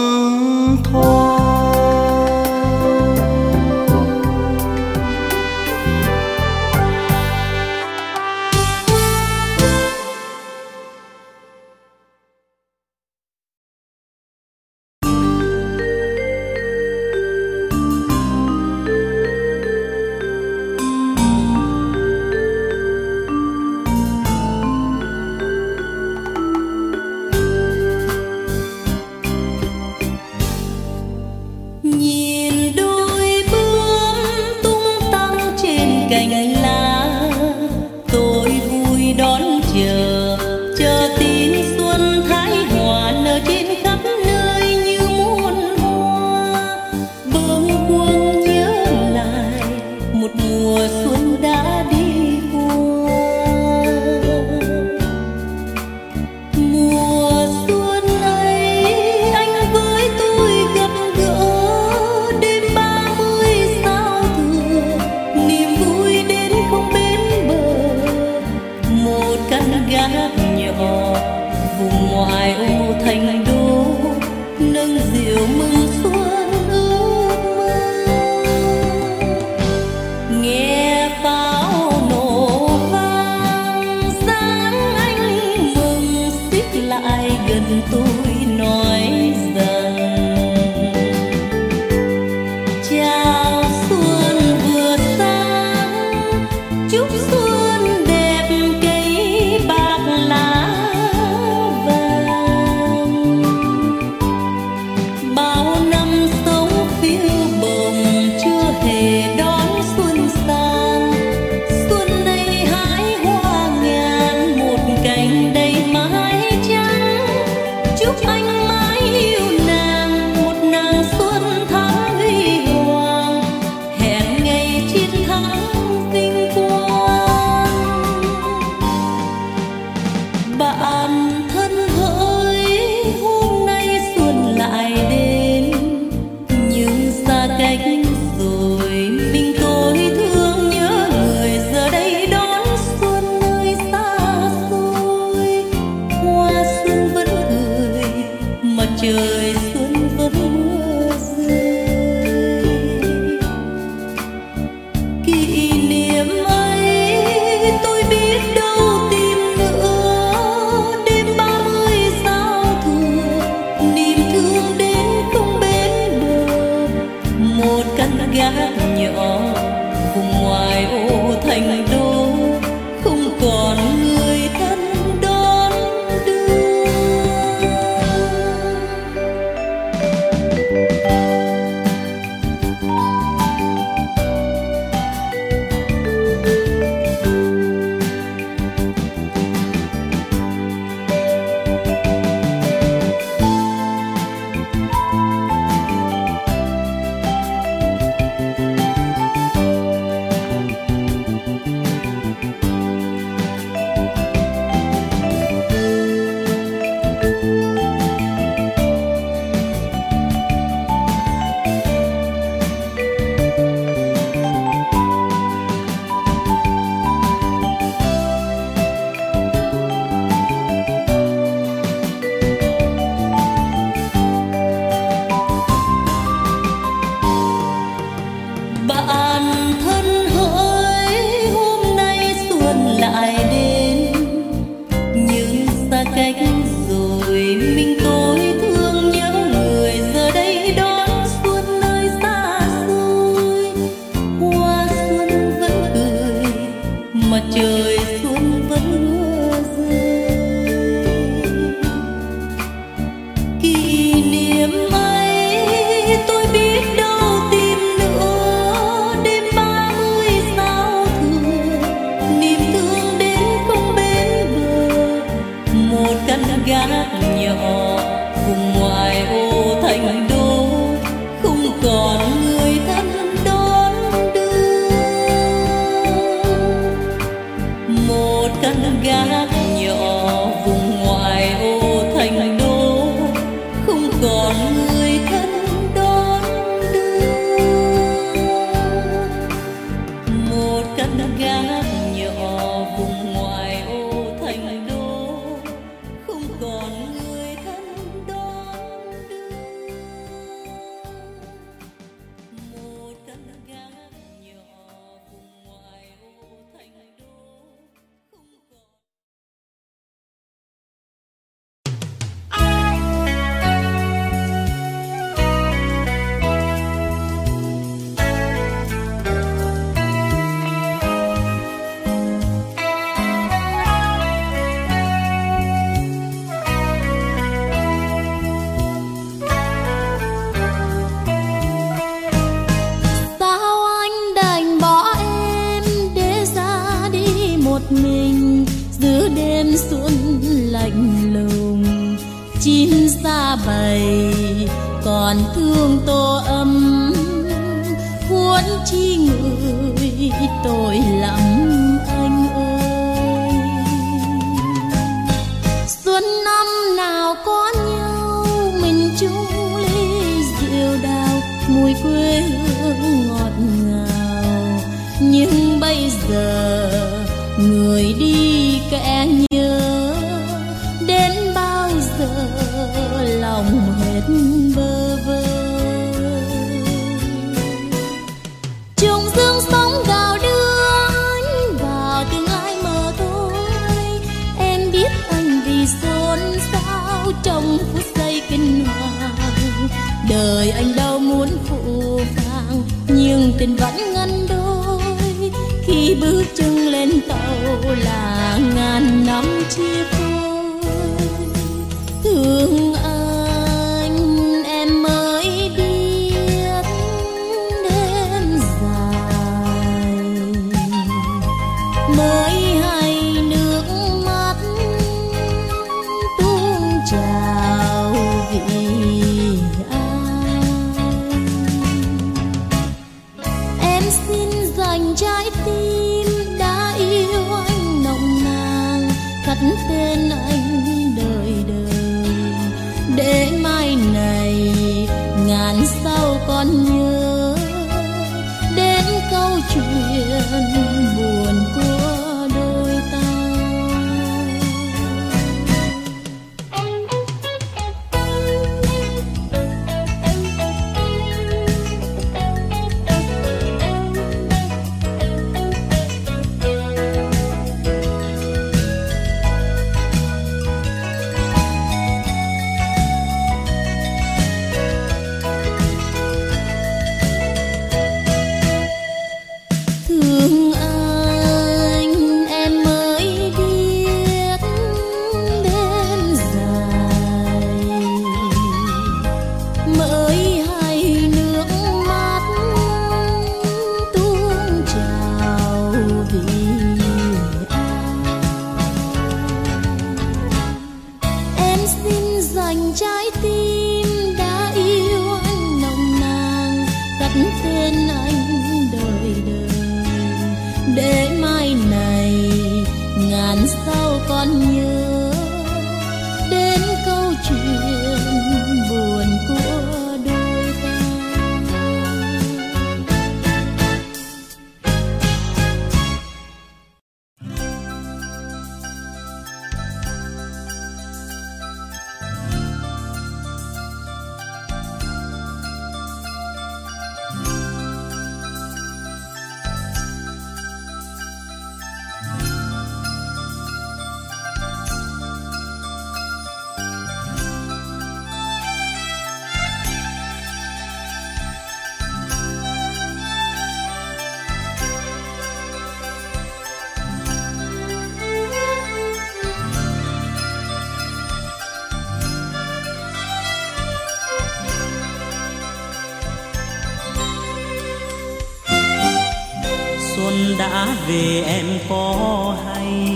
đã về em có hay.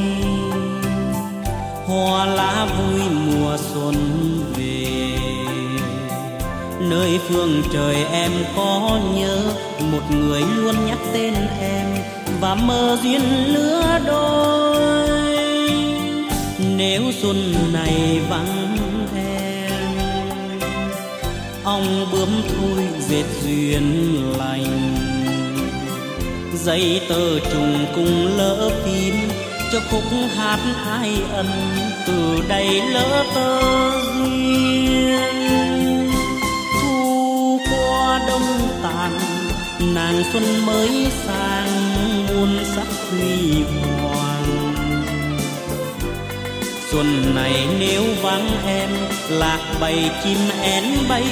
Hoa lá vui mùa xuân về. Nơi phương trời em có nhớ, một người luôn nhắc tên em và mơ duyên lứa đôi. Nếu xuân này vắng em, ong bướm thôi dệt duyên lành dây tờ trùng cùng lỡ phim, cho khúc hát ai ân từ đây lỡ tơ duyên. Thu qua đông tàn, nàng xuân mới sang, muôn sắc huy hoàng. Xuân này nếu vắng em, lạc bầy chim én bay,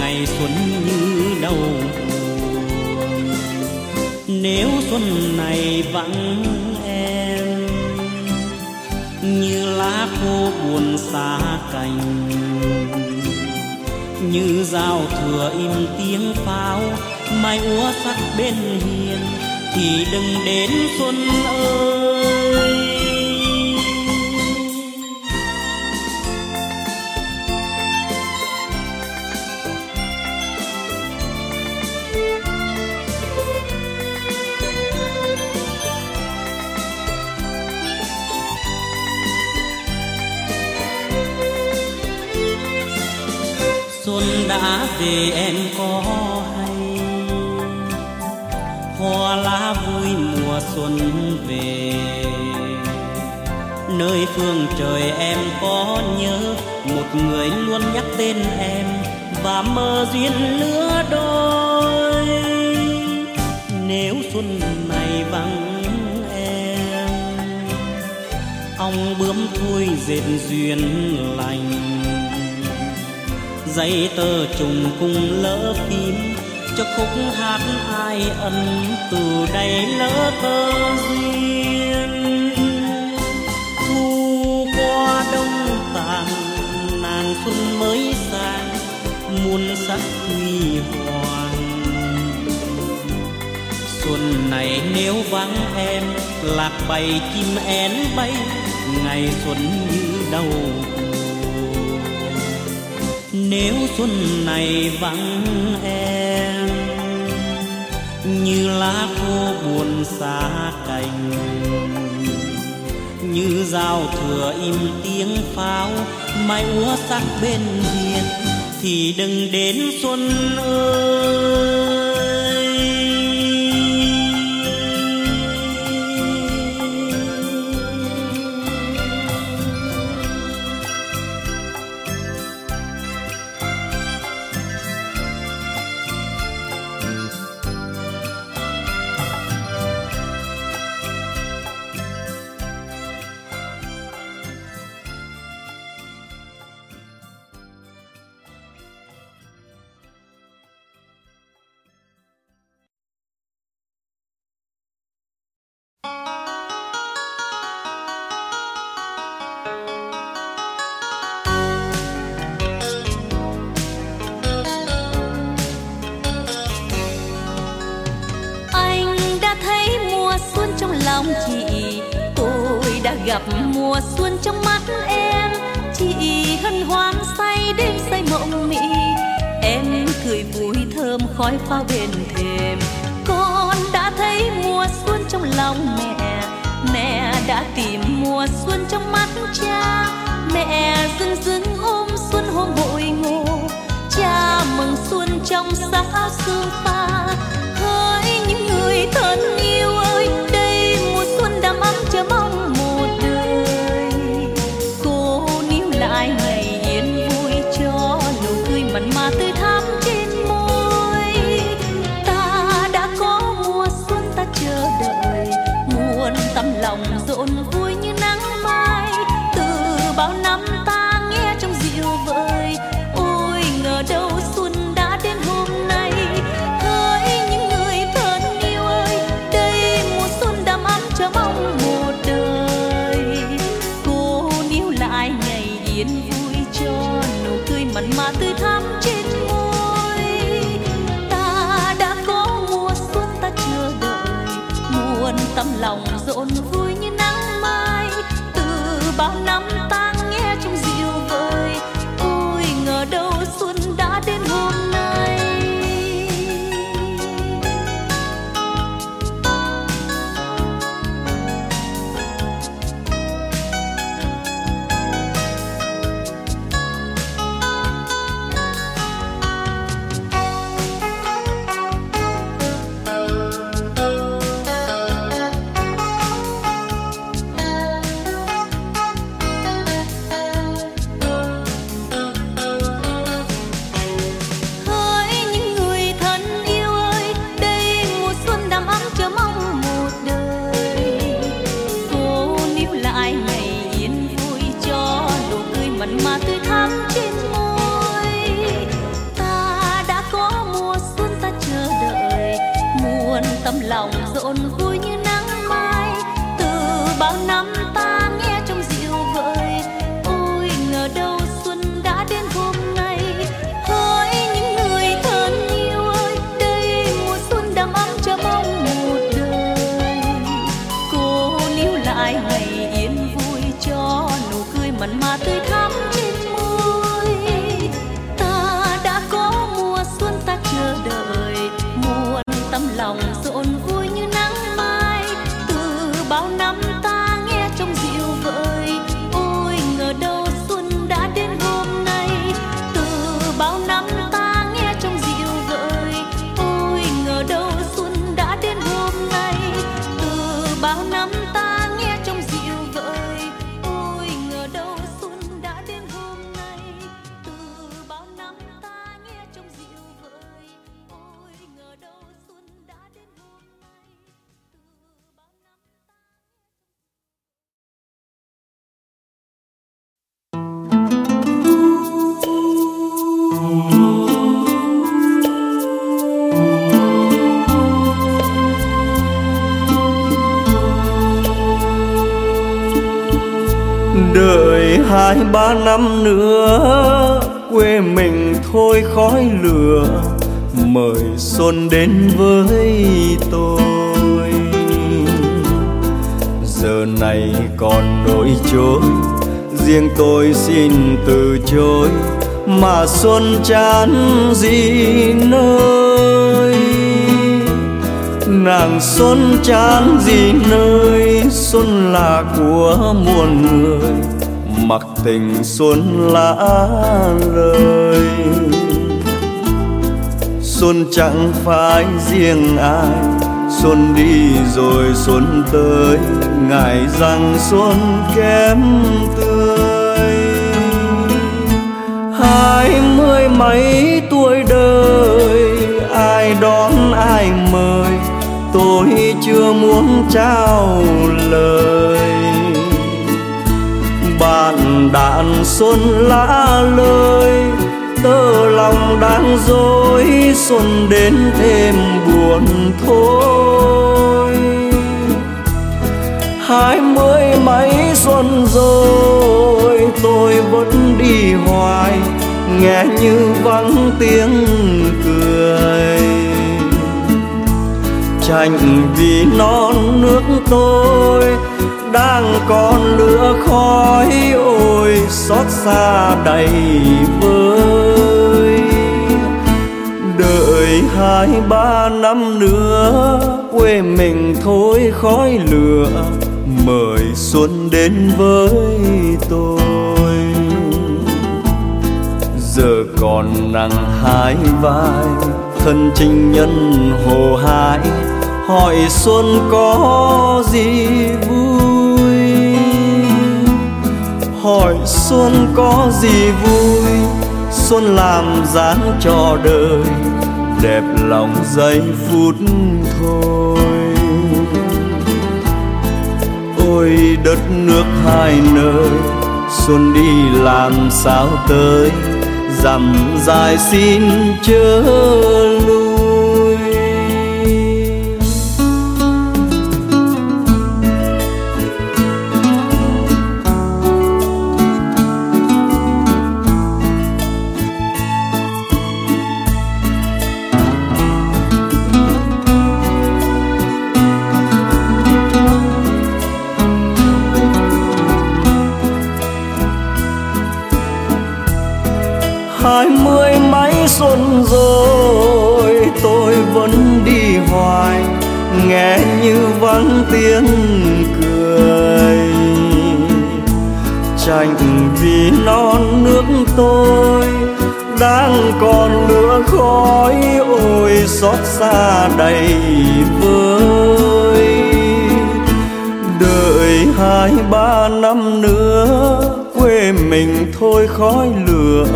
ngày xuân như đầu nếu xuân này vắng em, như lá khô buồn xa cành, như giao thừa im tiếng pháo, mai úa sắc bên hiền, thì đừng đến xuân ơi. Đã về em có hay? Hoa lá vui mùa xuân về. Nơi phương trời em có nhớ, một người luôn nhắc tên em và mơ duyên lứa đôi. Nếu xuân này vắng em, ong bướm thui dệt duyên lành dây tờ trùng cùng lỡ phim cho khúc hát ai ân từ đây lỡ tơ duyên. Thu qua đông tàn, nàng xuân mới sang, muôn sắc huy hoàng. Xuân này nếu vắng em, lạc bầy chim én bay, ngày xuân như đầu nếu xuân này vắng em. Như lá khô buồn xa cành, như giao thừa im tiếng pháo, mai úa sắc bên hiền thì đừng đến xuân ơi. lại ba năm nữa, quê mình thôi khói lửa, mời xuân đến với tôi. Giờ này còn nỗi chối riêng tôi xin từ chối, mà xuân chán gì nơi? Nàng xuân chán gì nơi? Xuân là của muôn người tình xuân lã lời xuân chẳng phải riêng ai, xuân đi rồi xuân tới. Ngài rằng xuân kém tươi. Hai mươi mấy tuổi đời, ai đón ai mời, tôi chưa muốn trao lời ngàn đạn xuân lá lơi, tơ lòng đang dối, xuân đến thêm buồn thôi. Hai mươi mấy xuân rồi, tôi vẫn đi hoài, nghe như vắng tiếng cười. Chạnh vì non nước tôi, đang còn lửa khói xót xa đầy vơi. Đợi hai ba năm nữa, quê mình thôi khói lửa, mời xuân đến với tôi. Giờ còn nặng hai vai, thân trinh nhân hồ hãi hỏi xuân có gì vui? Hỏi xuân có gì vui? Xuân làm dáng cho đời, đẹp lòng giây phút thôi. Ôi, đất nước hai nơi, xuân đi làm sao tới? Dặm dài xin chớ lui vắng tiếng cười. Tranh vì non nước tôi đang còn lửa khói ôi xót xa đầy vơi. Đợi hai ba năm nữa quê mình thôi khói lửa,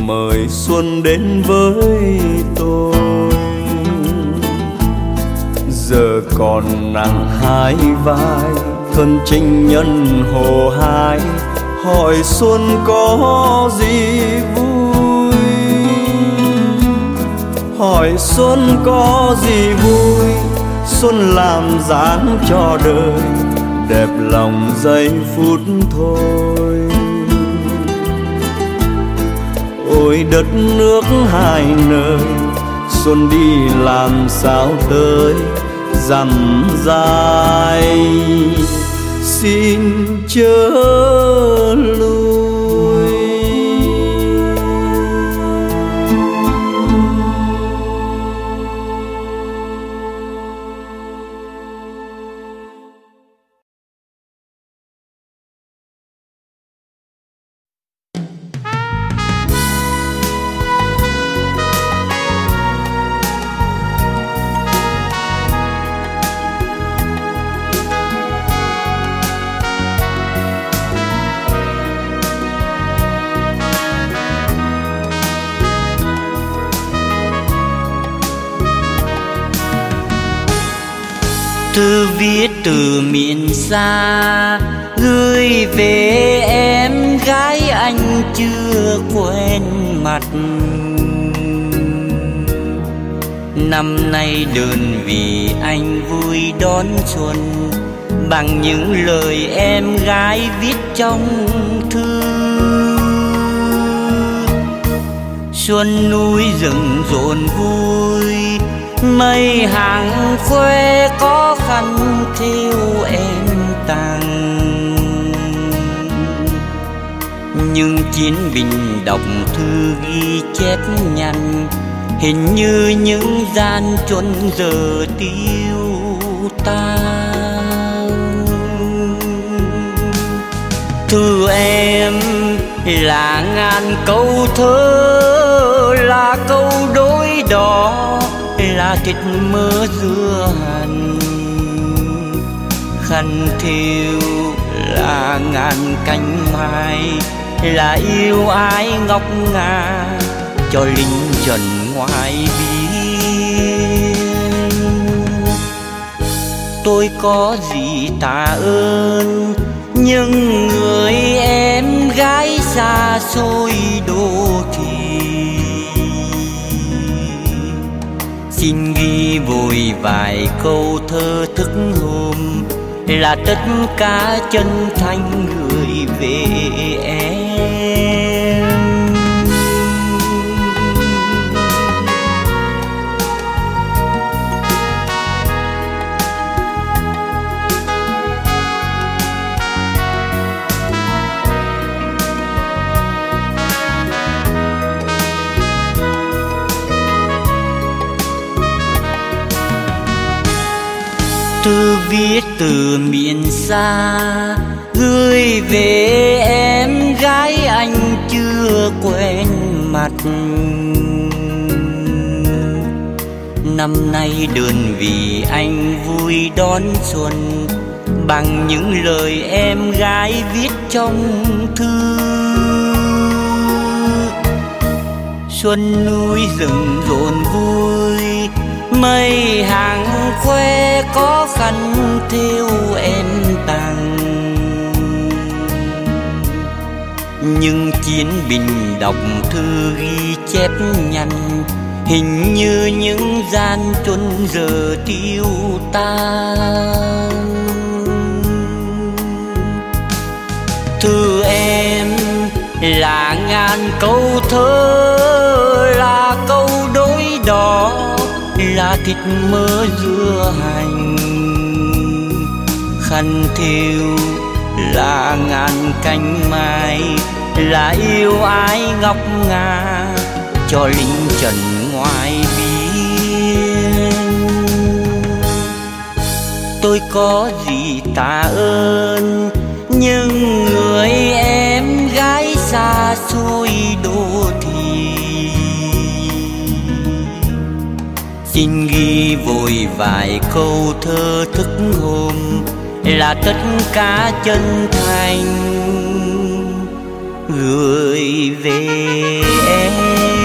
mời xuân đến với còn nặng hai vai thân trinh nhân hồ hai, hỏi xuân có gì vui? Hỏi xuân có gì vui? Xuân làm dáng cho đời, đẹp lòng giây phút thôi. Ôi đất nước hai nơi, xuân đi làm sao tới? Dặm dài xin chớ từ miền xa, gửi về em gái anh chưa quên mặt. Năm nay đơn vì anh vui đón xuân, bằng những lời em gái viết trong thư. Xuân núi rừng rộn vui mây hàng quê có khăn thiêu em tặng nhưng chiến binh đọc thư ghi chép nhanh hình như những gian chuân giờ tiêu tan. Thư em, là ngàn câu thơ, là câu đối đỏ là thịt mơ dưa hành khăn thiêu là ngàn cánh mai, là yêu ái ngọc ngà, cho linh trần ngoài biên. Tôi có gì tạ ơn, nhưng người em gái xa xôi đô xin ghi vùi vài câu thơ thức hôm là tất cả chân thành gửi về em. Từ miền xa, gửi về em gái anh chưa quen mặt. Năm nay đơn vì anh vui đón xuân, bằng những lời em gái viết trong thư. Xuân núi rừng rộn vui, mây hàng khoe có khăn thiêu em tặng nhưng chiến bình đọc thư ghi chép nhanh hình như những gian chuân giờ tiêu tan. Thư em là ngàn câu thơ, là câu đối đỏ là thịt mỡ dưa hành khăn thiêu là ngàn cánh mai, là yêu ái ngọc ngà, cho linh trần ngoài biên tôi có gì tạ ơn, nhưng người em gái xa xôi đồn. Xin ghi vội vài câu thơ thức hôm là tất cả chân thành. Gửi về em.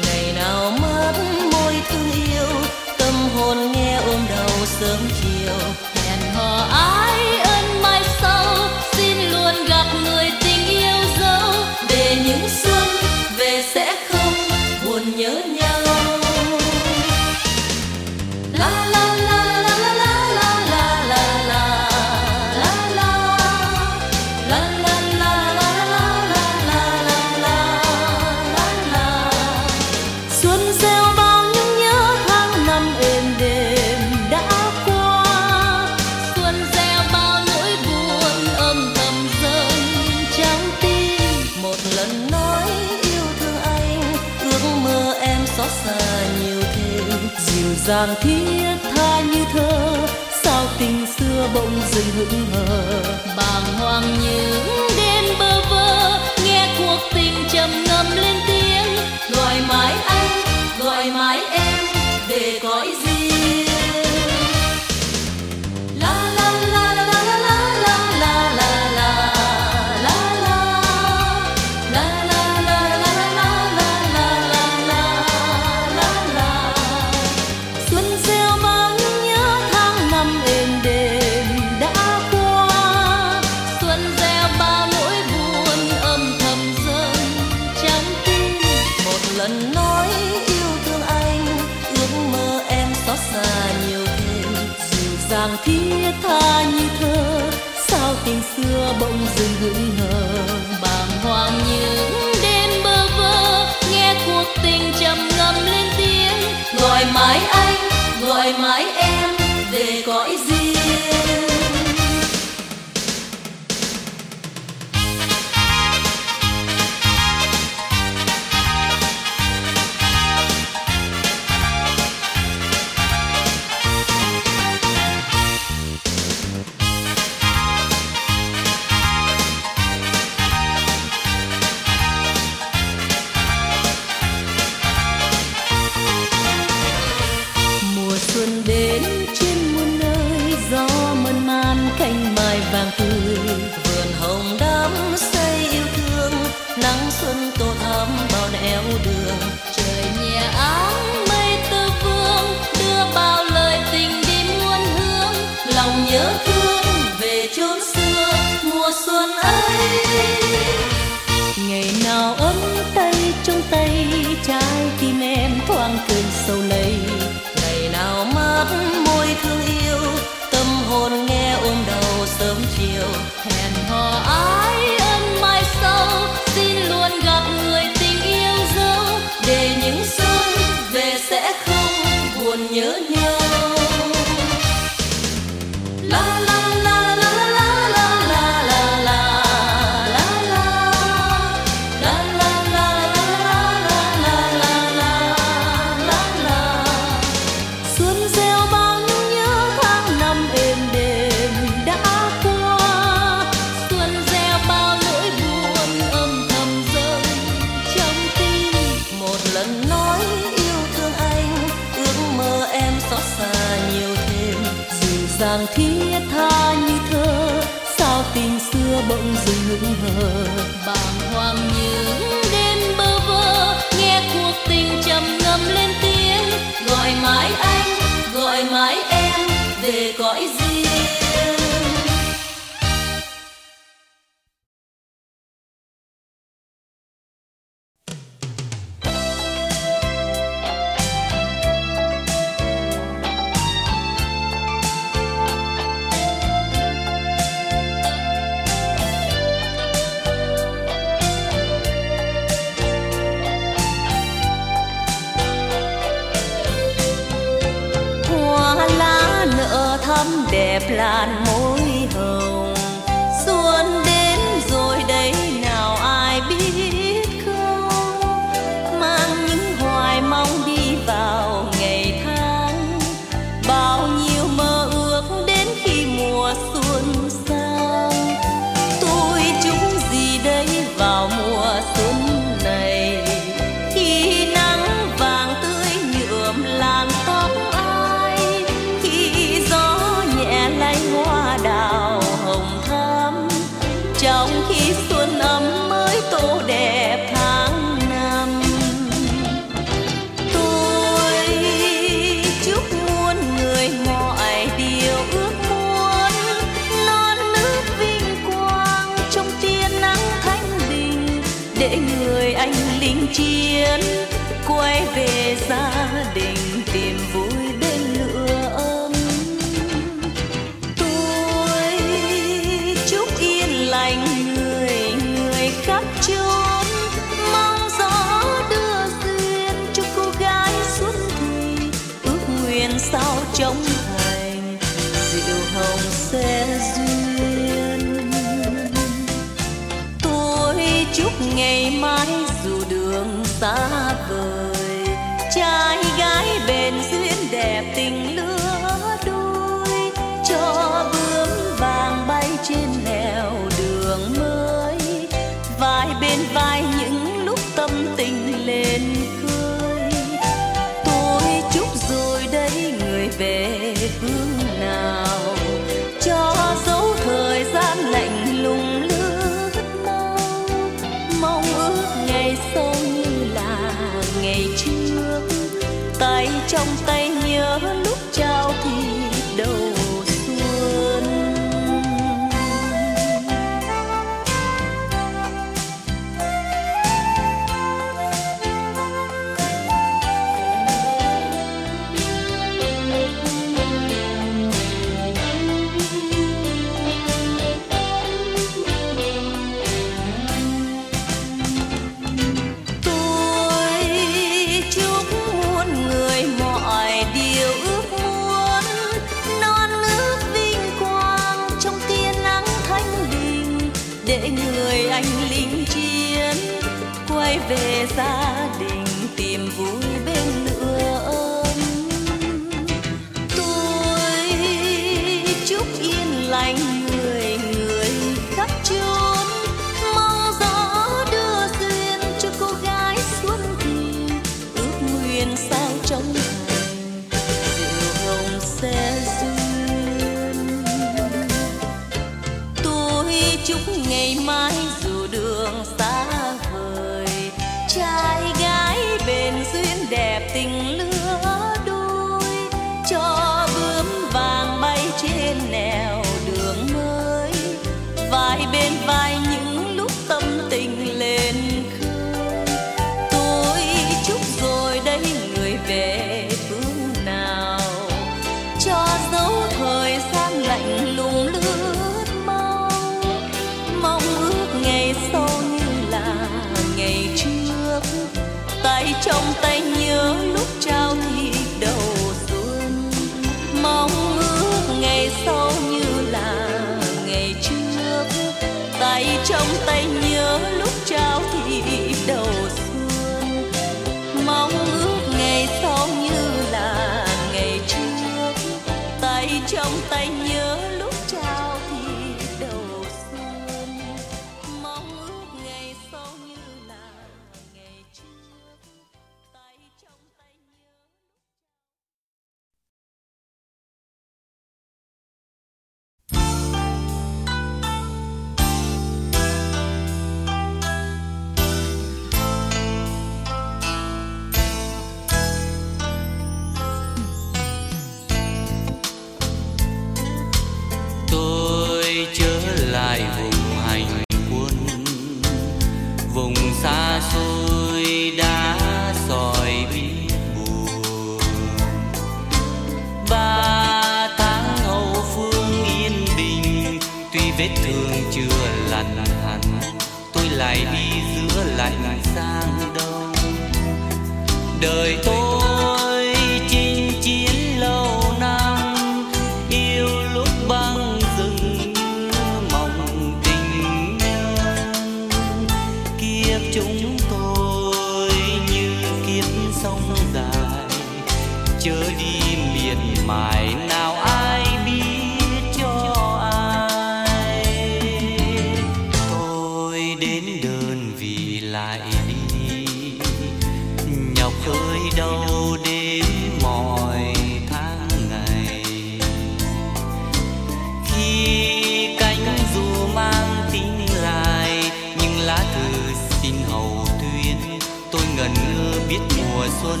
Xuân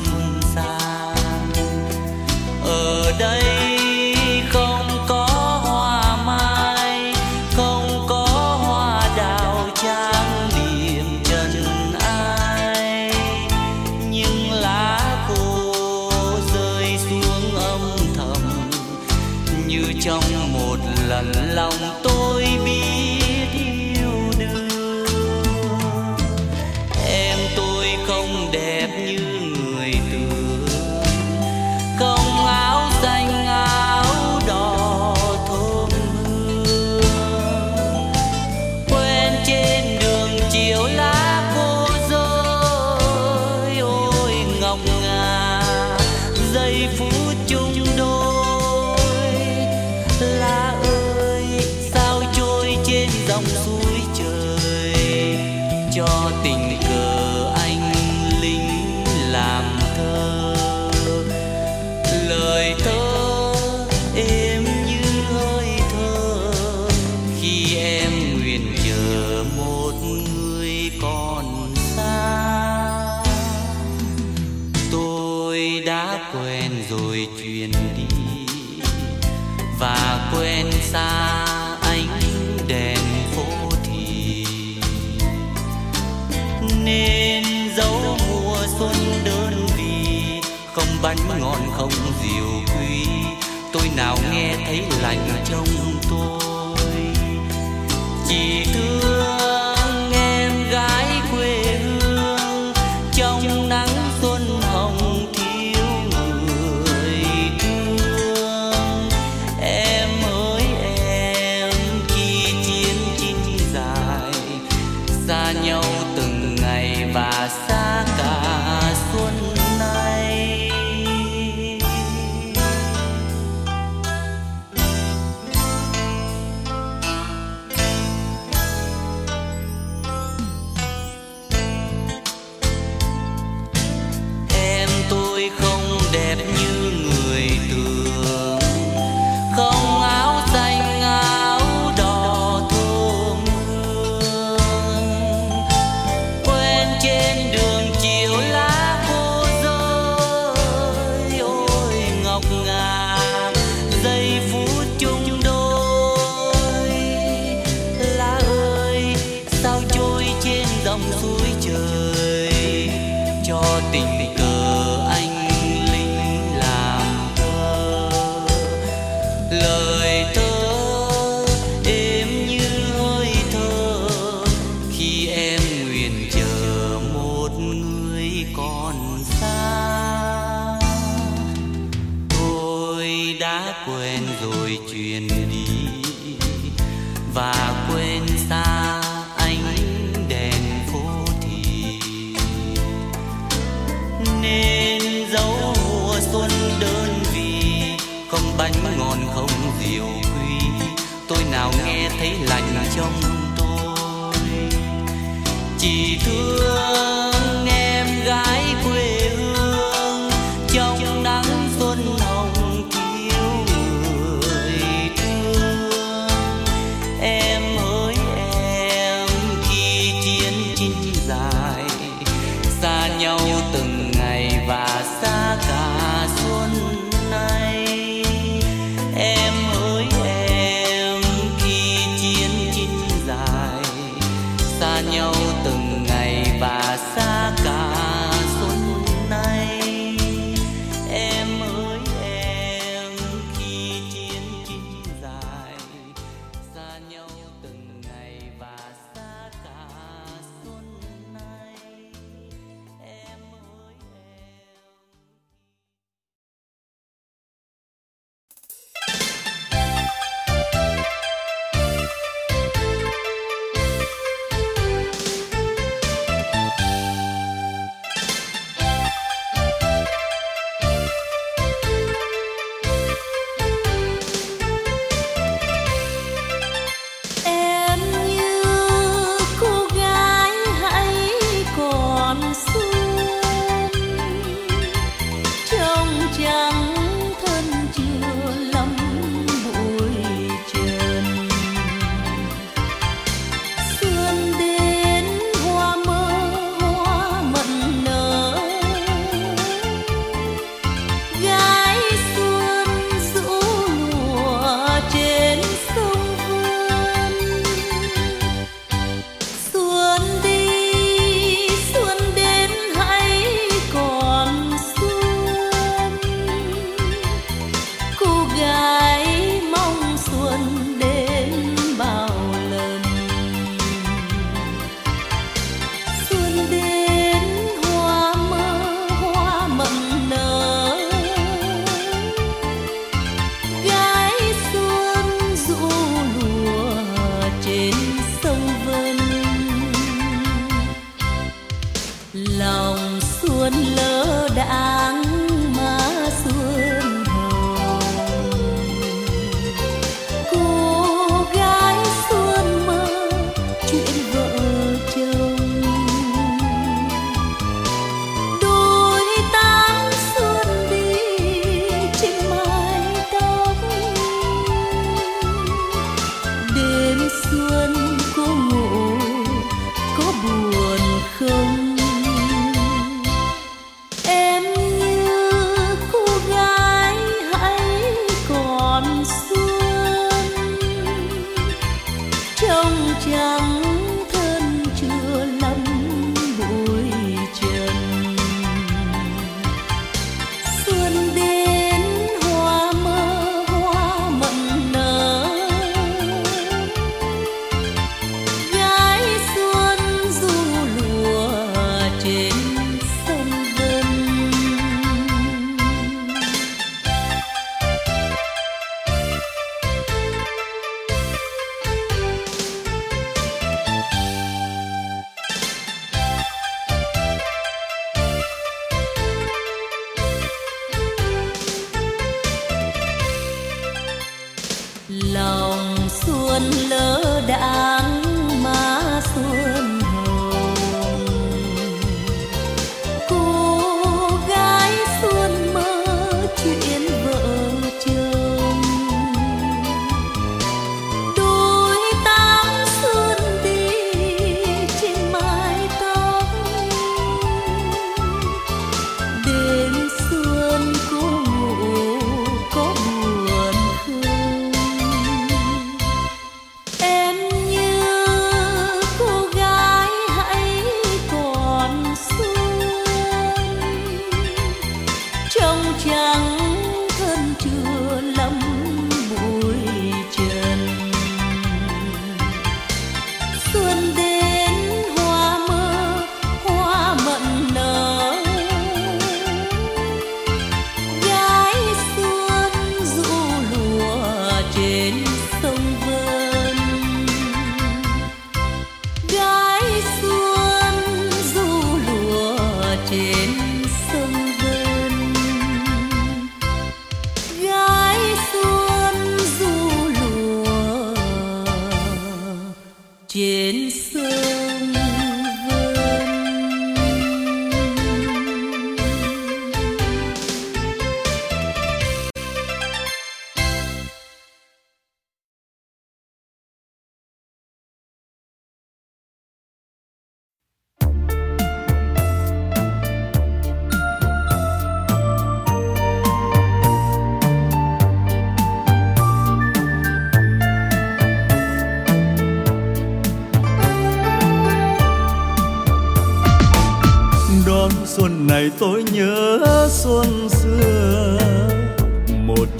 sang ở đây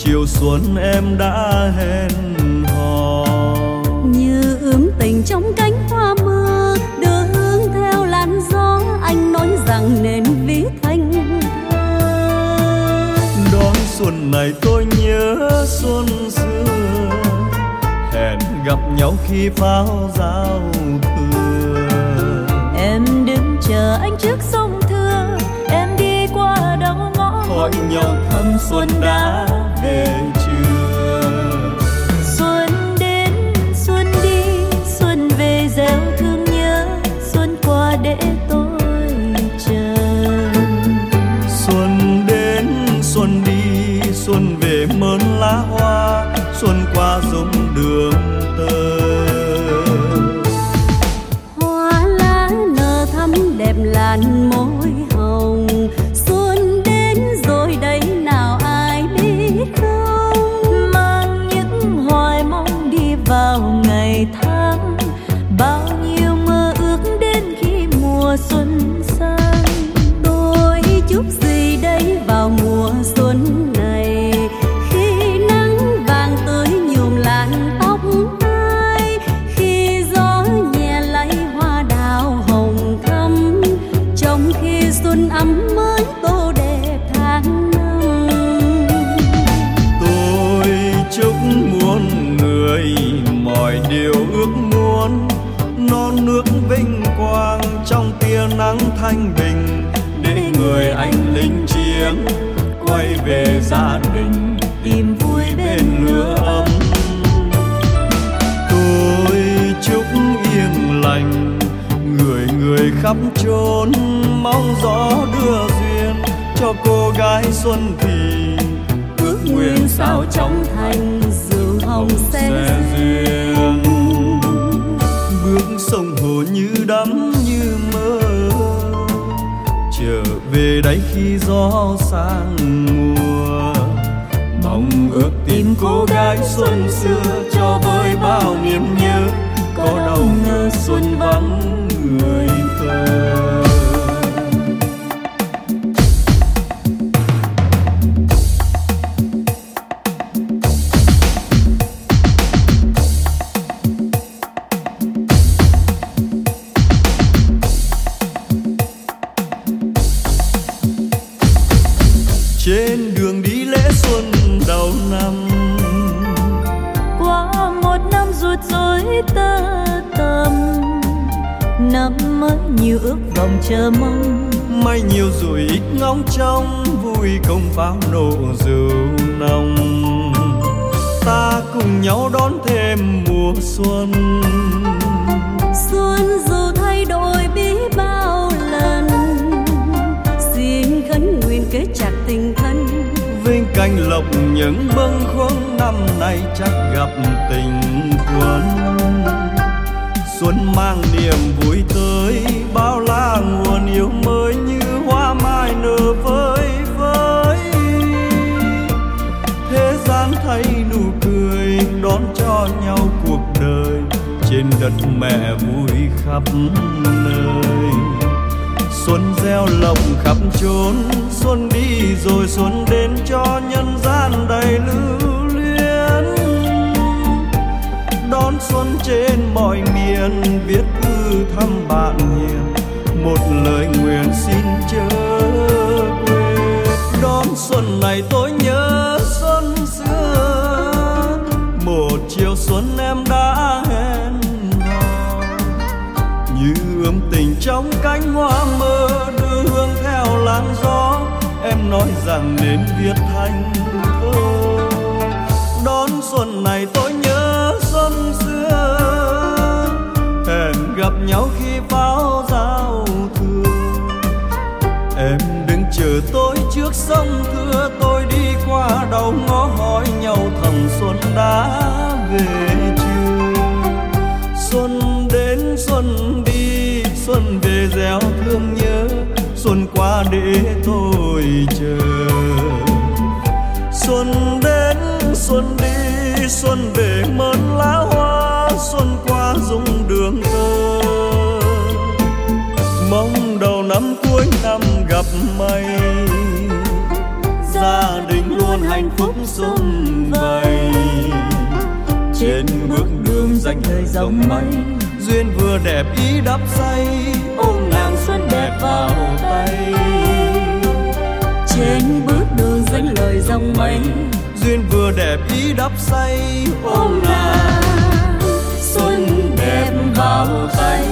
chiều xuân em đã hẹn hò. Như ướm tình trong cánh hoa mơ đưa hương theo làn gió anh nói rằng nên viết thành đón xuân này tôi nhớ xuân xưa hẹn gặp nhau khi pháo giao thừa. Em đứng chờ anh trước sông hỏi nhau thăm xuân đã về chưa? Xuân đến xuân đi xuân về gieo thương nhớ xuân qua để tôi chờ. Xuân đến xuân đi xuân về mơn lá hoa xuân qua giống đường tơ. Hoa lá nở thắm đẹp làn môi về gia đình tìm vui bên lửa ấm. Tôi chúc yên lành người người khắp chốn mong gió đưa duyên cho cô gái xuân thì. Ước nguyện sao trong thành rượu hồng sẽ duyên. Bước sông hồ như đắm như mơ trở về đây khi gió sang ước tìm cô gái xuân xưa cho với bao niềm nhớ, có đâu ngờ xuân vắng người thơ. Qua ngó hỏi nhau thầm xuân đã về chưa? Xuân đến, xuân đi, xuân về gieo thương nhớ, xuân qua để tôi chờ. Xuân đến, xuân đi, xuân về mơn lá hoa, xuân qua dung đường tơ mong đầu năm cuối năm gặp mây muôn hạnh phúc sum vầy. Trên bước đường dành đời dòng mây, duyên vừa đẹp ý đắp say, ôm nàng xuân đẹp vào tay. Trên bước đường dành lời dòng mây, duyên vừa đẹp ý đắp say, ôm nàng xuân đẹp vào tay.